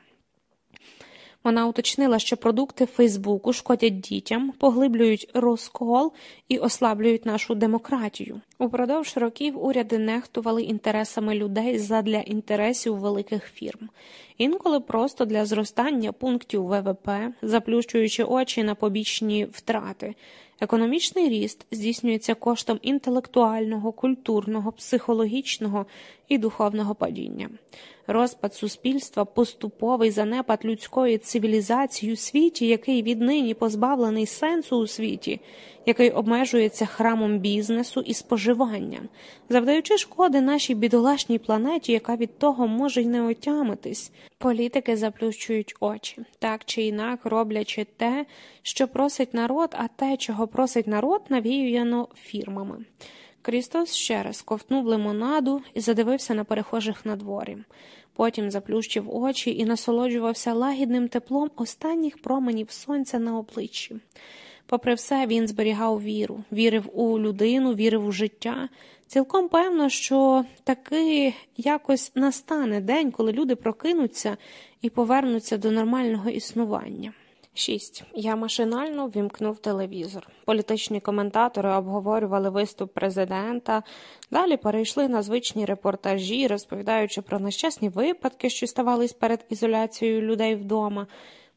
Вона уточнила, що продукти Фейсбуку шкодять дітям, поглиблюють розкол і ослаблюють нашу демократію. Упродовж років уряди нехтували інтересами людей задля інтересів великих фірм, інколи просто для зростання пунктів ВВП, заплющуючи очі на побічні втрати. Економічний ріст здійснюється коштом інтелектуального, культурного, психологічного і духовного падіння. Розпад суспільства, поступовий занепад людської цивілізації у світі, який віднині позбавлений сенсу у світі, який обмежується храмом бізнесу і споживанням, завдаючи шкоди нашій бідолашній планеті, яка від того може й не отямитись. Політики заплющують очі, так чи інак роблячи те, що просить народ, а те, чого просить народ, навіюяно фірмами. Крістос ще раз ковтнув лимонаду і задивився на перехожих на дворі. Потім заплющив очі і насолоджувався лагідним теплом останніх променів сонця на обличчі. Попри все, він зберігав віру, вірив у людину, вірив у життя. Цілком певно, що таки якось настане день, коли люди прокинуться і повернуться до нормального існування. 6. Я машинально вімкнув телевізор. Політичні коментатори обговорювали виступ президента, далі перейшли на звичні репортажі, розповідаючи про нещасні випадки, що ставались перед ізоляцією людей вдома,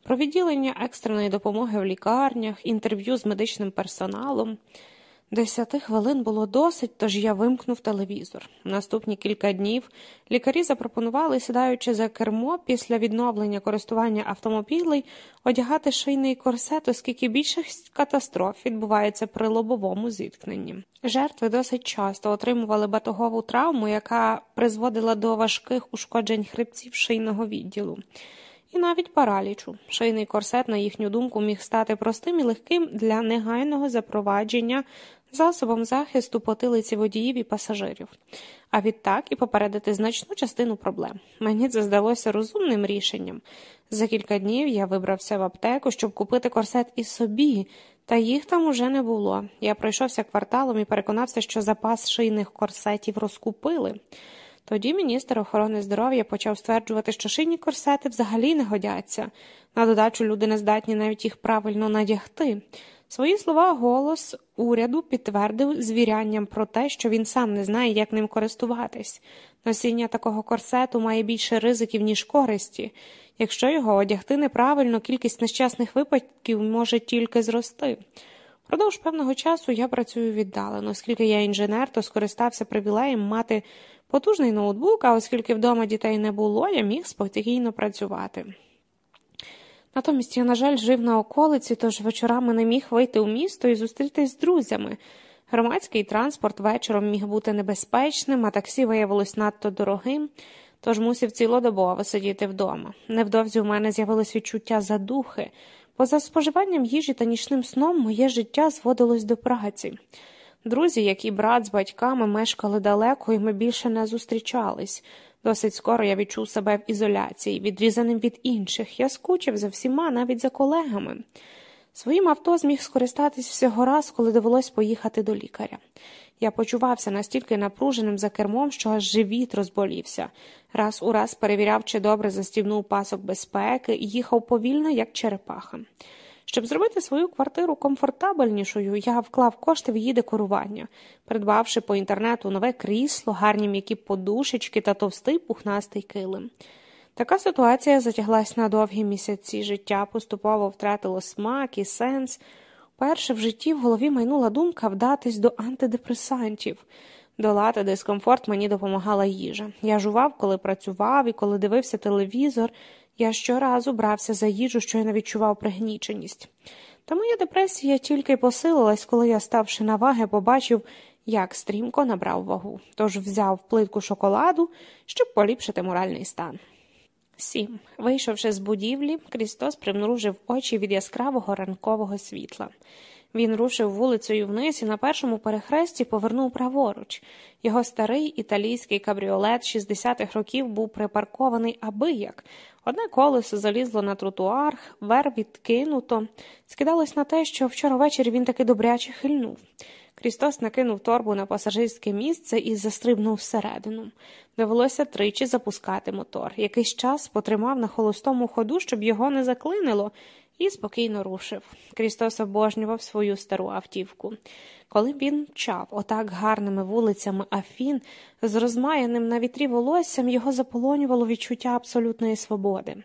про відділення екстреної допомоги в лікарнях, інтерв'ю з медичним персоналом. Десяти хвилин було досить, тож я вимкнув телевізор. Наступні кілька днів лікарі запропонували, сідаючи за кермо після відновлення користування автомобілей, одягати шийний корсет, оскільки більшість катастроф відбувається при лобовому зіткненні. Жертви досить часто отримували батогову травму, яка призводила до важких ушкоджень хребців шийного відділу. І навіть паралічу. Шийний корсет, на їхню думку, міг стати простим і легким для негайного запровадження засобом захисту потилиці водіїв і пасажирів, а відтак і попередити значну частину проблем. Мені це здалося розумним рішенням. За кілька днів я вибрався в аптеку, щоб купити корсет і собі, та їх там уже не було. Я пройшовся кварталом і переконався, що запас шийних корсетів розкупили. Тоді міністр охорони здоров'я почав стверджувати, що шийні корсети взагалі не годяться. На додачу люди не здатні навіть їх правильно надягти. Свої слова голос уряду підтвердив звірянням про те, що він сам не знає, як ним користуватись. Носіння такого корсету має більше ризиків, ніж користі. Якщо його одягти неправильно, кількість нещасних випадків може тільки зрости. Продовж певного часу я працюю віддалено, оскільки я інженер, то скористався привілеєм мати потужний ноутбук, а оскільки вдома дітей не було, я міг спокійно працювати. Натомість я, на жаль, жив на околиці, тож вечорами не міг вийти у місто і зустрітись з друзями. Громадський транспорт вечором міг бути небезпечним, а таксі виявилось надто дорогим, тож мусив цілодобово сидіти вдома. Невдовзі у мене з'явилось відчуття задухи. Поза споживанням їжі та нічним сном моє життя зводилось до праці. Друзі, як і брат з батьками, мешкали далеко, і ми більше не зустрічались. Досить скоро я відчув себе в ізоляції, відрізаним від інших. Я скучив за всіма, навіть за колегами. Своїм авто зміг скористатись всього раз, коли довелось поїхати до лікаря. Я почувався настільки напруженим за кермом, що аж живіт розболівся. Раз у раз перевіряв, чи добре застібнув пасок безпеки і їхав повільно, як черепаха. Щоб зробити свою квартиру комфортабельнішою, я вклав кошти в її декорування, придбавши по інтернету нове крісло, гарні м'які подушечки та товстий пухнастий килим. Така ситуація затяглась на довгі місяці життя, поступово втратило смак і сенс. Перше в житті в голові майнула думка вдатись до антидепресантів. Долати дискомфорт мені допомагала їжа. Я жував, коли працював і коли дивився телевізор, я щоразу брався за їжу, що я не відчував пригніченість. Та моя депресія тільки посилилась, коли я, ставши на ваги, побачив, як стрімко набрав вагу, тож взяв плитку шоколаду, щоб поліпшити моральний стан. Сім. Вийшовши з будівлі, Крістос примружив очі від яскравого ранкового світла. Він рушив вулицею вниз і на першому перехресті повернув праворуч. Його старий італійський кабріолет 60-х років був припаркований аби як. Одне колесо залізло на тротуар, вер відкинуто. Скидалось на те, що вчора ввечері він таки добряче хильнув. Крістос накинув торбу на пасажирське місце і застрибнув всередину. Довелося тричі запускати мотор. Якийсь час потримав на холостому ходу, щоб його не заклинило, і спокійно рушив. Крістос обожнював свою стару автівку. Коли він мчав отак гарними вулицями Афін, з розмаяним на вітрі волоссям його заполонювало відчуття абсолютної свободи.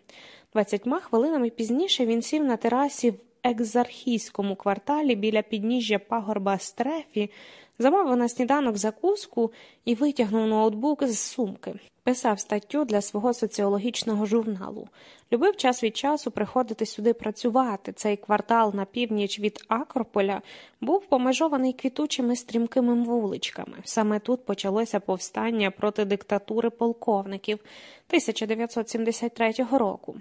Двадцятьма хвилинами пізніше він сів на терасі екзархійському кварталі біля підніжжя пагорба Стрефі, замовив на сніданок закуску і витягнув ноутбук з сумки. Писав статтю для свого соціологічного журналу. Любив час від часу приходити сюди працювати. Цей квартал на північ від Акрополя був помежований квітучими стрімкими вуличками. Саме тут почалося повстання проти диктатури полковників 1973 року.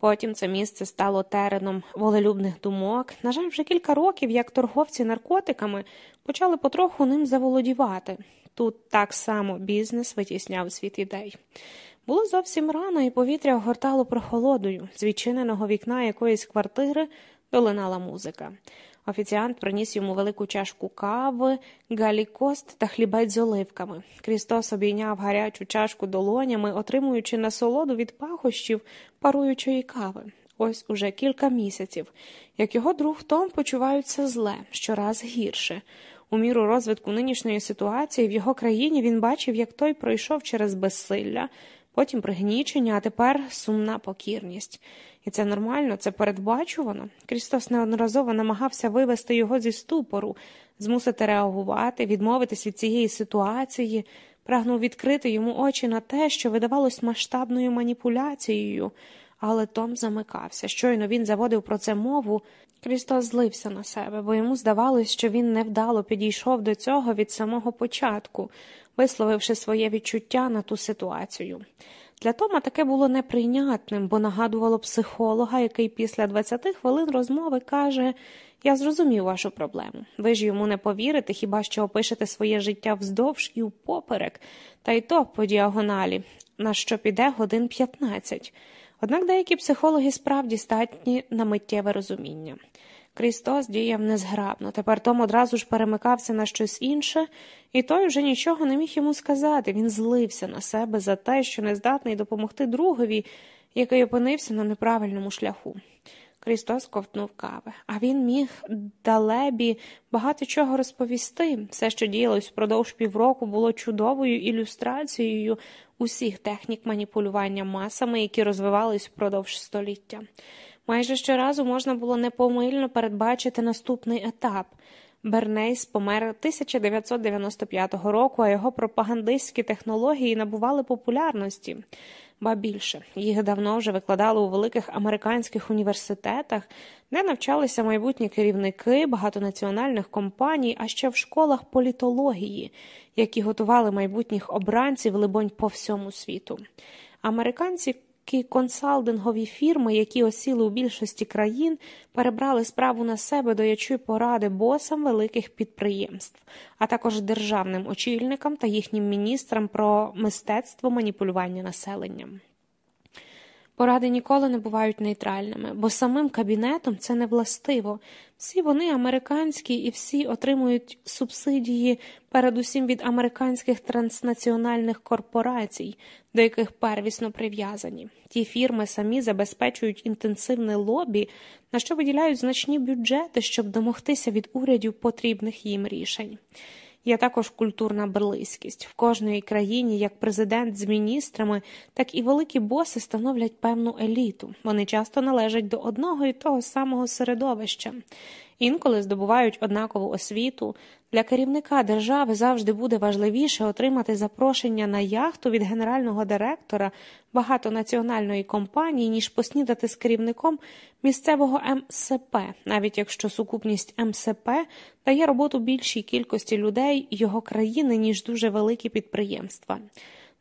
Потім це місце стало тереном волелюбних думок. На жаль, вже кілька років, як торговці наркотиками почали потроху ним заволодівати. Тут так само бізнес витісняв світ ідей. Було зовсім рано, і повітря огортало прохолодою. З відчиненого вікна якоїсь квартири долинала музика. Офіціант приніс йому велику чашку кави, галікост та хлібець з оливками. Крістос обійняв гарячу чашку долонями, отримуючи насолоду від пахощів паруючої кави. Ось уже кілька місяців, як його друг Том почуваються зле, щораз гірше. У міру розвитку нинішньої ситуації в його країні він бачив, як той пройшов через безсилля, потім пригнічення, а тепер сумна покірність. І це нормально, це передбачувано. Крістос неодноразово намагався вивести його зі ступору, змусити реагувати, відмовитись від цієї ситуації, прагнув відкрити йому очі на те, що видавалось масштабною маніпуляцією. Але Том замикався. Щойно він заводив про це мову. Крістос злився на себе, бо йому здавалось, що він невдало підійшов до цього від самого початку, висловивши своє відчуття на ту ситуацію. Для Тома таке було неприйнятним, бо нагадувало психолога, який після 20 хвилин розмови каже Я зрозумів вашу проблему. Ви ж йому не повірите, хіба що опишете своє життя вздовж і впоперек, та й то по діагоналі, на що піде годин 15. Однак деякі психологи справді статні на миттєве розуміння. Крістос діяв незграбно, тепер Том одразу ж перемикався на щось інше, і той вже нічого не міг йому сказати. Він злився на себе за те, що не здатний допомогти другові, який опинився на неправильному шляху. Крістос ковтнув кави, а він міг далебі багато чого розповісти. Все, що діялось впродовж півроку, було чудовою ілюстрацією усіх технік маніпулювання масами, які розвивались впродовж століття. Майже щоразу можна було непомильно передбачити наступний етап. Бернейс помер 1995 року, а його пропагандистські технології набували популярності. Ба більше їх давно вже викладали у великих американських університетах, де навчалися майбутні керівники багатонаціональних компаній, а ще в школах політології, які готували майбутніх обранців, либонь, по всьому світу. Американці консалдингові фірми, які осіли у більшості країн, перебрали справу на себе, даючи поради босам великих підприємств, а також державним очільникам та їхнім міністрам про мистецтво маніпулювання населенням. Поради ніколи не бувають нейтральними, бо самим кабінетом це не властиво. Всі вони американські і всі отримують субсидії передусім від американських транснаціональних корпорацій, до яких первісно прив'язані. Ті фірми самі забезпечують інтенсивне лобі, на що виділяють значні бюджети, щоб домогтися від урядів потрібних їм рішень. Є також культурна близькість в кожної країні, як президент з міністрами, так і великі боси становлять певну еліту. Вони часто належать до одного і того самого середовища. Інколи здобувають однакову освіту. Для керівника держави завжди буде важливіше отримати запрошення на яхту від генерального директора багатонаціональної компанії, ніж поснідати з керівником місцевого МСП, навіть якщо сукупність МСП дає роботу більшій кількості людей його країни, ніж дуже великі підприємства.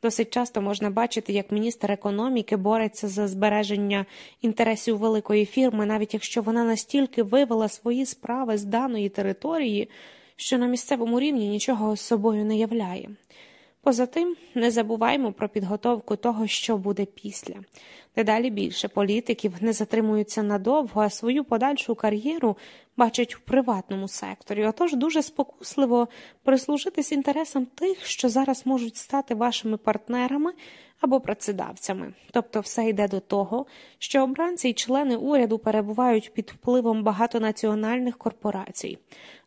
Досить часто можна бачити, як міністр економіки бореться за збереження інтересів великої фірми, навіть якщо вона настільки вивела свої справи з даної території, що на місцевому рівні нічого собою не являє. Поза тим, не забуваймо про підготовку того, що буде після. Дедалі більше політиків не затримуються надовго, а свою подальшу кар'єру бачать в приватному секторі. Отож дуже спокусливо прислужитись інтересам тих, що зараз можуть стати вашими партнерами або працедавцями. Тобто все йде до того, що обранці й члени уряду перебувають під впливом багатонаціональних корпорацій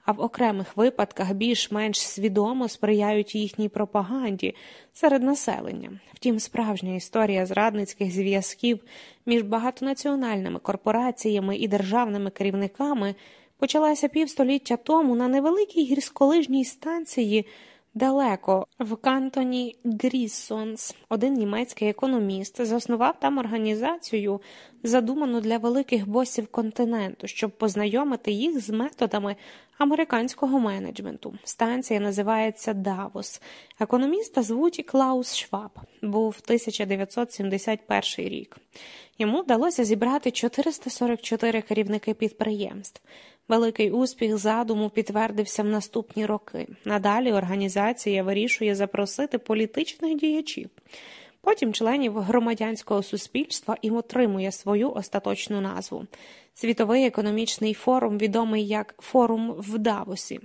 а в окремих випадках більш-менш свідомо сприяють їхній пропаганді серед населення. Втім, справжня історія зрадницьких зв'язків між багатонаціональними корпораціями і державними керівниками почалася півстоліття тому на невеликій гірськолижній станції. Далеко в кантоні Гріссонс один німецький економіст заснував там організацію, задуману для великих босів континенту, щоб познайомити їх з методами американського менеджменту. Станція називається Давос. Економіста звуть Клаус Шваб. Був 1971 рік. Йому вдалося зібрати 444 керівники підприємств. Великий успіх задуму підтвердився в наступні роки. Надалі організація вирішує запросити політичних діячів, потім членів громадянського суспільства і отримує свою остаточну назву. Світовий економічний форум, відомий як форум в Давосі.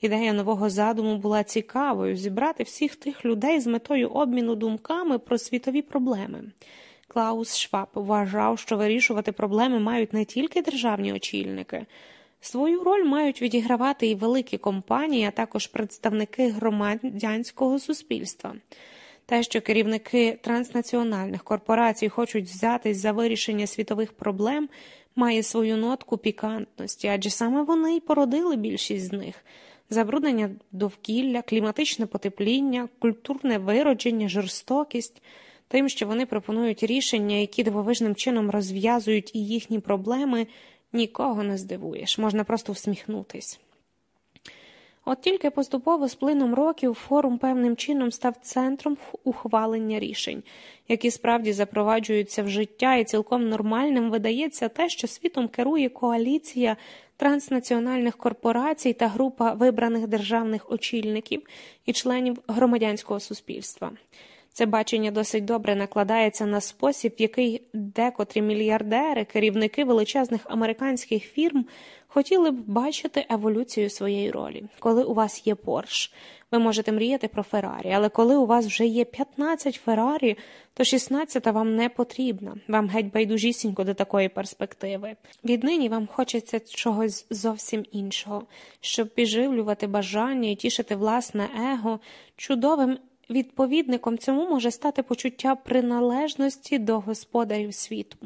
Ідея нового задуму була цікавою зібрати всіх тих людей з метою обміну думками про світові проблеми. Клаус Шваб вважав, що вирішувати проблеми мають не тільки державні очільники. Свою роль мають відігравати і великі компанії, а також представники громадянського суспільства. Те, що керівники транснаціональних корпорацій хочуть взятись за вирішення світових проблем, має свою нотку пікантності, адже саме вони й породили більшість з них. Забруднення довкілля, кліматичне потепління, культурне виродження, жорстокість, тим, що вони пропонують рішення, які дивовижним чином розв'язують і їхні проблеми, нікого не здивуєш, можна просто всміхнутись. От тільки поступово з плином років форум певним чином став центром ухвалення рішень, які справді запроваджуються в життя, і цілком нормальним видається те, що світом керує коаліція транснаціональних корпорацій та група вибраних державних очільників і членів громадянського суспільства. Це бачення досить добре накладається на спосіб, який декотрі мільярдери, керівники величезних американських фірм хотіли б бачити еволюцію своєї ролі. Коли у вас є Порш, ви можете мріяти про Феррарі, але коли у вас вже є 15 Феррарі, то 16 вам не потрібна. Вам геть байдужісінько до такої перспективи. Віднині вам хочеться чогось зовсім іншого, щоб підживлювати бажання і тішити власне его чудовим. Відповідником цьому може стати почуття приналежності до господарів світу.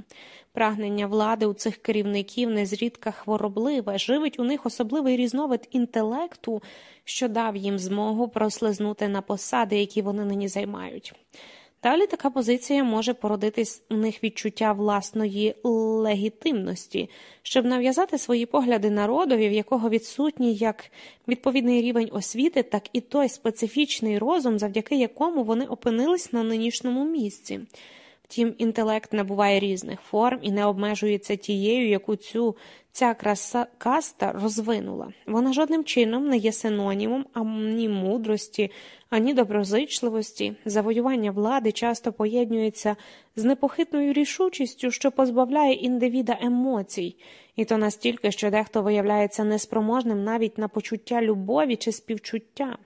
Прагнення влади у цих керівників незрідка хворобливе, живить у них особливий різновид інтелекту, що дав їм змогу прослизнути на посади, які вони нині займають. Далі така позиція може породитись у них відчуття власної легітимності, щоб нав'язати свої погляди народові, в якого відсутній як відповідний рівень освіти, так і той специфічний розум, завдяки якому вони опинились на нинішньому місці. Втім, інтелект набуває різних форм і не обмежується тією, яку цю ця краса каста розвинула. Вона жодним чином не є синонімом ані мудрості, ані доброзичливості. Завоювання влади часто поєднується з непохитною рішучістю, що позбавляє індивіда емоцій, і то настільки, що дехто виявляється неспроможним навіть на почуття любові чи співчуття.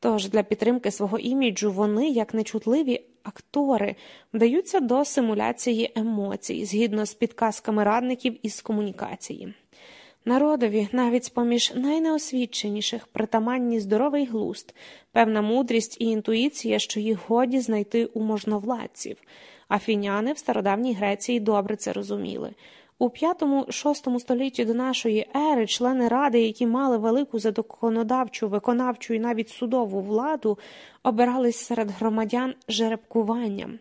Тож для підтримки свого іміджу вони, як нечутливі актори, вдаються до симуляції емоцій згідно з підказками радників із комунікації. Народові, навіть поміж найнеосвідченіших, притаманні здоровий глуст, певна мудрість і інтуїція, що їх годі знайти у можновладців. Афіняни в стародавній Греції добре це розуміли. У 5-6 столітті до нашої ери члени ради, які мали велику законодавчу, виконавчу і навіть судову владу, обирались серед громадян жеребкуванням.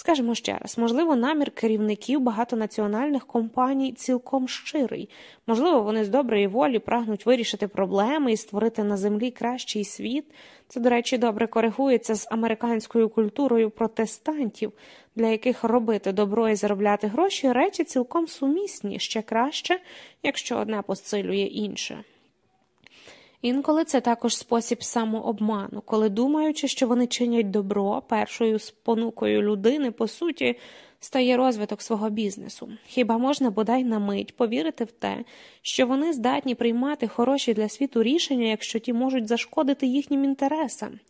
Скажемо ще раз, можливо, намір керівників багатонаціональних компаній цілком щирий, можливо, вони з доброї волі прагнуть вирішити проблеми і створити на землі кращий світ. Це, до речі, добре коригується з американською культурою протестантів, для яких робити добро і заробляти гроші речі цілком сумісні, ще краще, якщо одне посилює інше. Інколи це також спосіб самообману, коли, думаючи, що вони чинять добро, першою спонукою людини, по суті, стає розвиток свого бізнесу. Хіба можна бодай на мить повірити в те, що вони здатні приймати хороші для світу рішення, якщо ті можуть зашкодити їхнім інтересам?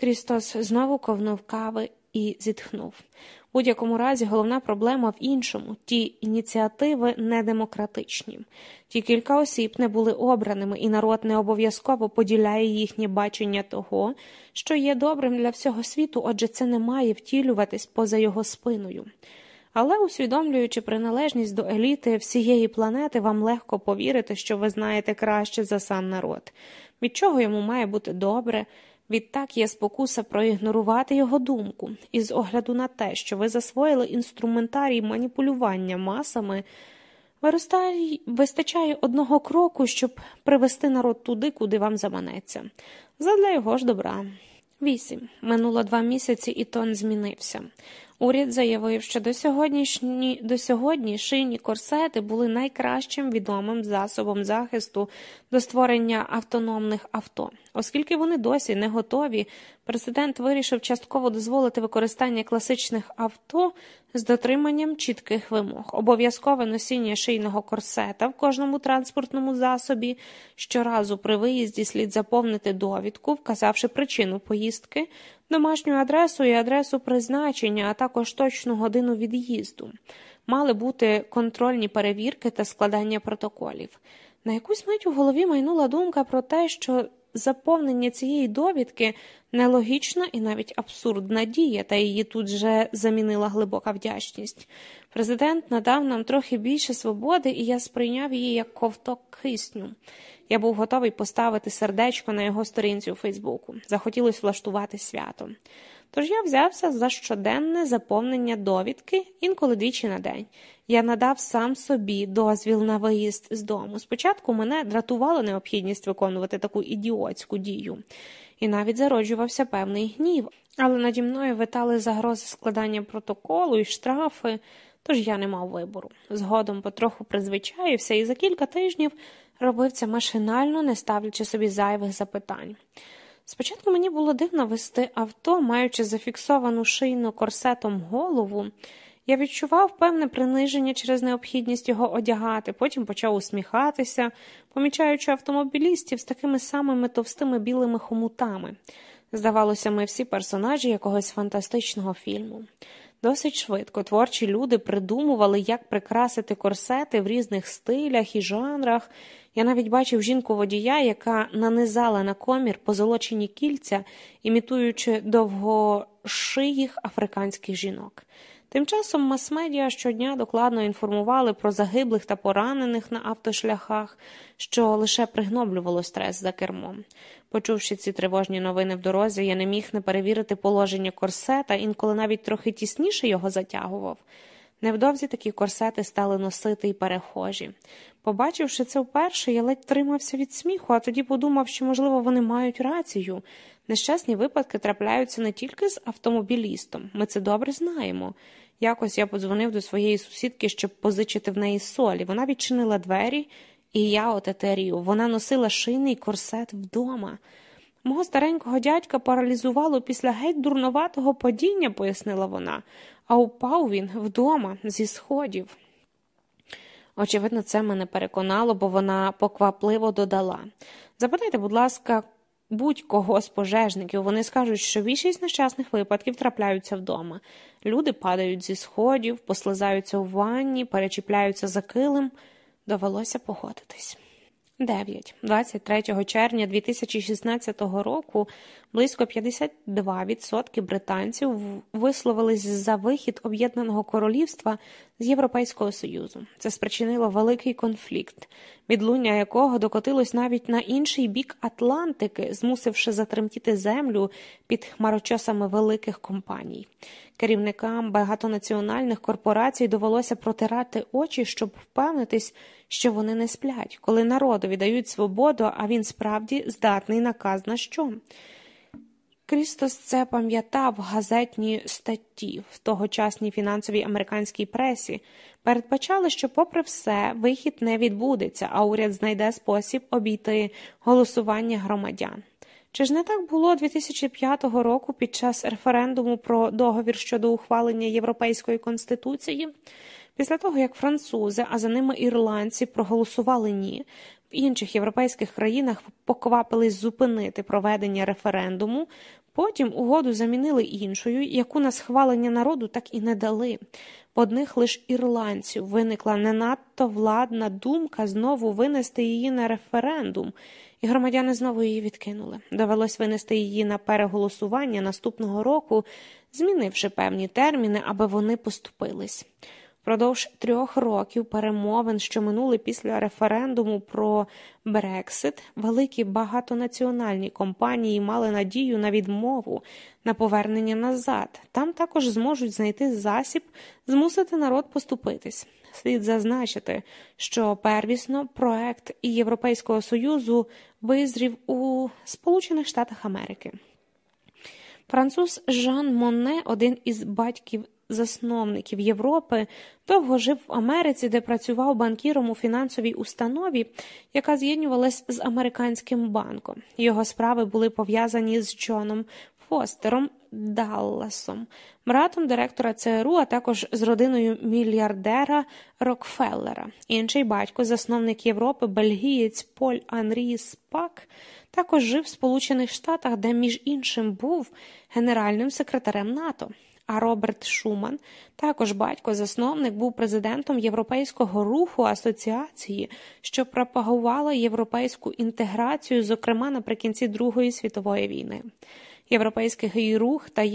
Крістос знову ковнув кави і зітхнув. Будь-якому разі головна проблема в іншому ті ініціативи недемократичні. Ті кілька осіб не були обраними, і народ не обов'язково поділяє їхнє бачення того, що є добрим для всього світу, отже, це не має втілюватись поза його спиною. Але, усвідомлюючи приналежність до еліти всієї планети, вам легко повірити, що ви знаєте краще за сам народ, від чого йому має бути добре. Відтак є спокуса проігнорувати його думку, і з огляду на те, що ви засвоїли інструментарій маніпулювання масами, вистачає одного кроку, щоб привести народ туди, куди вам заманеться, задля його ж добра. Вісім. Минуло два місяці, і тон змінився. Уряд заявив, що до сьогоднішні до сьогодні шийні корсети були найкращим відомим засобом захисту до створення автономних авто. Оскільки вони досі не готові, президент вирішив частково дозволити використання класичних авто з дотриманням чітких вимог, обов'язкове носіння шийного корсета в кожному транспортному засобі. Щоразу при виїзді слід заповнити довідку, вказавши причину поїздки, домашню адресу і адресу призначення, а також точну годину від'їзду. Мали бути контрольні перевірки та складання протоколів. На якусь мить у голові майнула думка про те, що заповнення цієї довідки нелогічна і навіть абсурдна дія, та її тут же замінила глибока вдячність. Президент надав нам трохи більше свободи, і я сприйняв її як ковток кисню. Я був готовий поставити сердечко на його сторінці у Фейсбуку. Захотілося влаштувати свято. Тож я взявся за щоденне заповнення довідки інколи двічі на день. Я надав сам собі дозвіл на виїзд з дому. Спочатку мене дратувала необхідність виконувати таку ідіотську дію, і навіть зароджувався певний гнів, але наді мною витали загрози складання протоколу і штрафи, тож я не мав вибору. Згодом потроху призвичаївся і за кілька тижнів робив це машинально, не ставлячи собі зайвих запитань. Спочатку мені було дивно вести авто, маючи зафіксовану шийно корсетом голову. Я відчував певне приниження через необхідність його одягати, потім почав усміхатися, помічаючи автомобілістів з такими самими товстими білими хомутами. Здавалося, ми всі персонажі якогось фантастичного фільму. Досить швидко творчі люди придумували, як прикрасити корсети в різних стилях і жанрах. Я навіть бачив жінку водія, яка нанизала на комір позолочені кільця, імітуючи довгошиїх африканських жінок. Тим часом мас-медіа щодня докладно інформували про загиблих та поранених на автошляхах, що лише пригноблювало стрес за кермом. Почувши ці тривожні новини в дорозі, я не міг не перевірити положення корсета, інколи навіть трохи тісніше його затягував. Невдовзі такі корсети стали носити й перехожі. Побачивши це вперше, я ледь тримався від сміху, а тоді подумав, що, можливо, вони мають рацію. Нещасні випадки трапляються не тільки з автомобілістом, ми це добре знаємо. Якось я подзвонив до своєї сусідки, щоб позичити в неї солі. Вона відчинила двері, і я отетерію. Вона носила шийний корсет вдома. Мого старенького дядька паралізувало після геть дурноватого падіння, пояснила вона, а упав він вдома зі сходів. Очевидно, це мене переконало, бо вона поквапливо додала Запитайте, будь ласка, будь-кого з пожежників, вони скажуть, що більшість нещасних випадків трапляються вдома. Люди падають зі сходів, послизаються у ванні, перечіпляються за килим. Довелося погодитись. 9. 23 червня 2016 року близько 52% британців висловились за вихід Об'єднаного Королівства з Європейського Союзу. Це спричинило великий конфлікт, відлуння якого докотилось навіть на інший бік Атлантики, змусивши затремтіти землю під хмарочосами великих компаній. Керівникам багатонаціональних корпорацій довелося протирати очі, щоб впевнитись, що вони не сплять, коли народові дають свободу, а він справді здатний наказ на що. Крістос це пам'ятав газетні статті в тогочасній фінансовій американській пресі, передбачали, що, попри все, вихід не відбудеться, а уряд знайде спосіб обійти голосування громадян. Чи ж не так було 2005 року під час референдуму про договір щодо ухвалення Європейської конституції? Після того, як французи, а за ними ірландці проголосували ні, в інших європейських країнах поквапились зупинити проведення референдуму, потім угоду замінили іншою, яку на схвалення народу так і не дали. В одних лише ірландців виникла не надто владна думка знову винести її на референдум, і громадяни знову її відкинули. Довелось винести її на переголосування наступного року, змінивши певні терміни, аби вони поступились. Впродовж трьох років перемовин, що минули після референдуму про Брексит, великі багатонаціональні компанії мали надію на відмову, на повернення назад. Там також зможуть знайти засіб змусити народ поступитись. Слід зазначити, що первісно проект Європейського союзу визрів у Сполучених Штатах Америки. Француз Жан Монне, один із батьків засновників Європи, довго жив в Америці, де працював банкіром у фінансовій установі, яка з'єднувалась з американським банком. Його справи були пов'язані з Джоном Фостером Далласом, братом директора ЦРУ, а також з родиною мільярдера Рокфеллера. Інший батько, засновник Європи, бельгієць Поль Анрі Спак, також жив в Сполучених Штатах, де, між іншим, був генеральним секретарем НАТО. А Роберт Шуман, також батько-засновник, був президентом Європейського руху асоціації, що пропагувала європейську інтеграцію, зокрема наприкінці Другої світової війни. Європейський рух таємно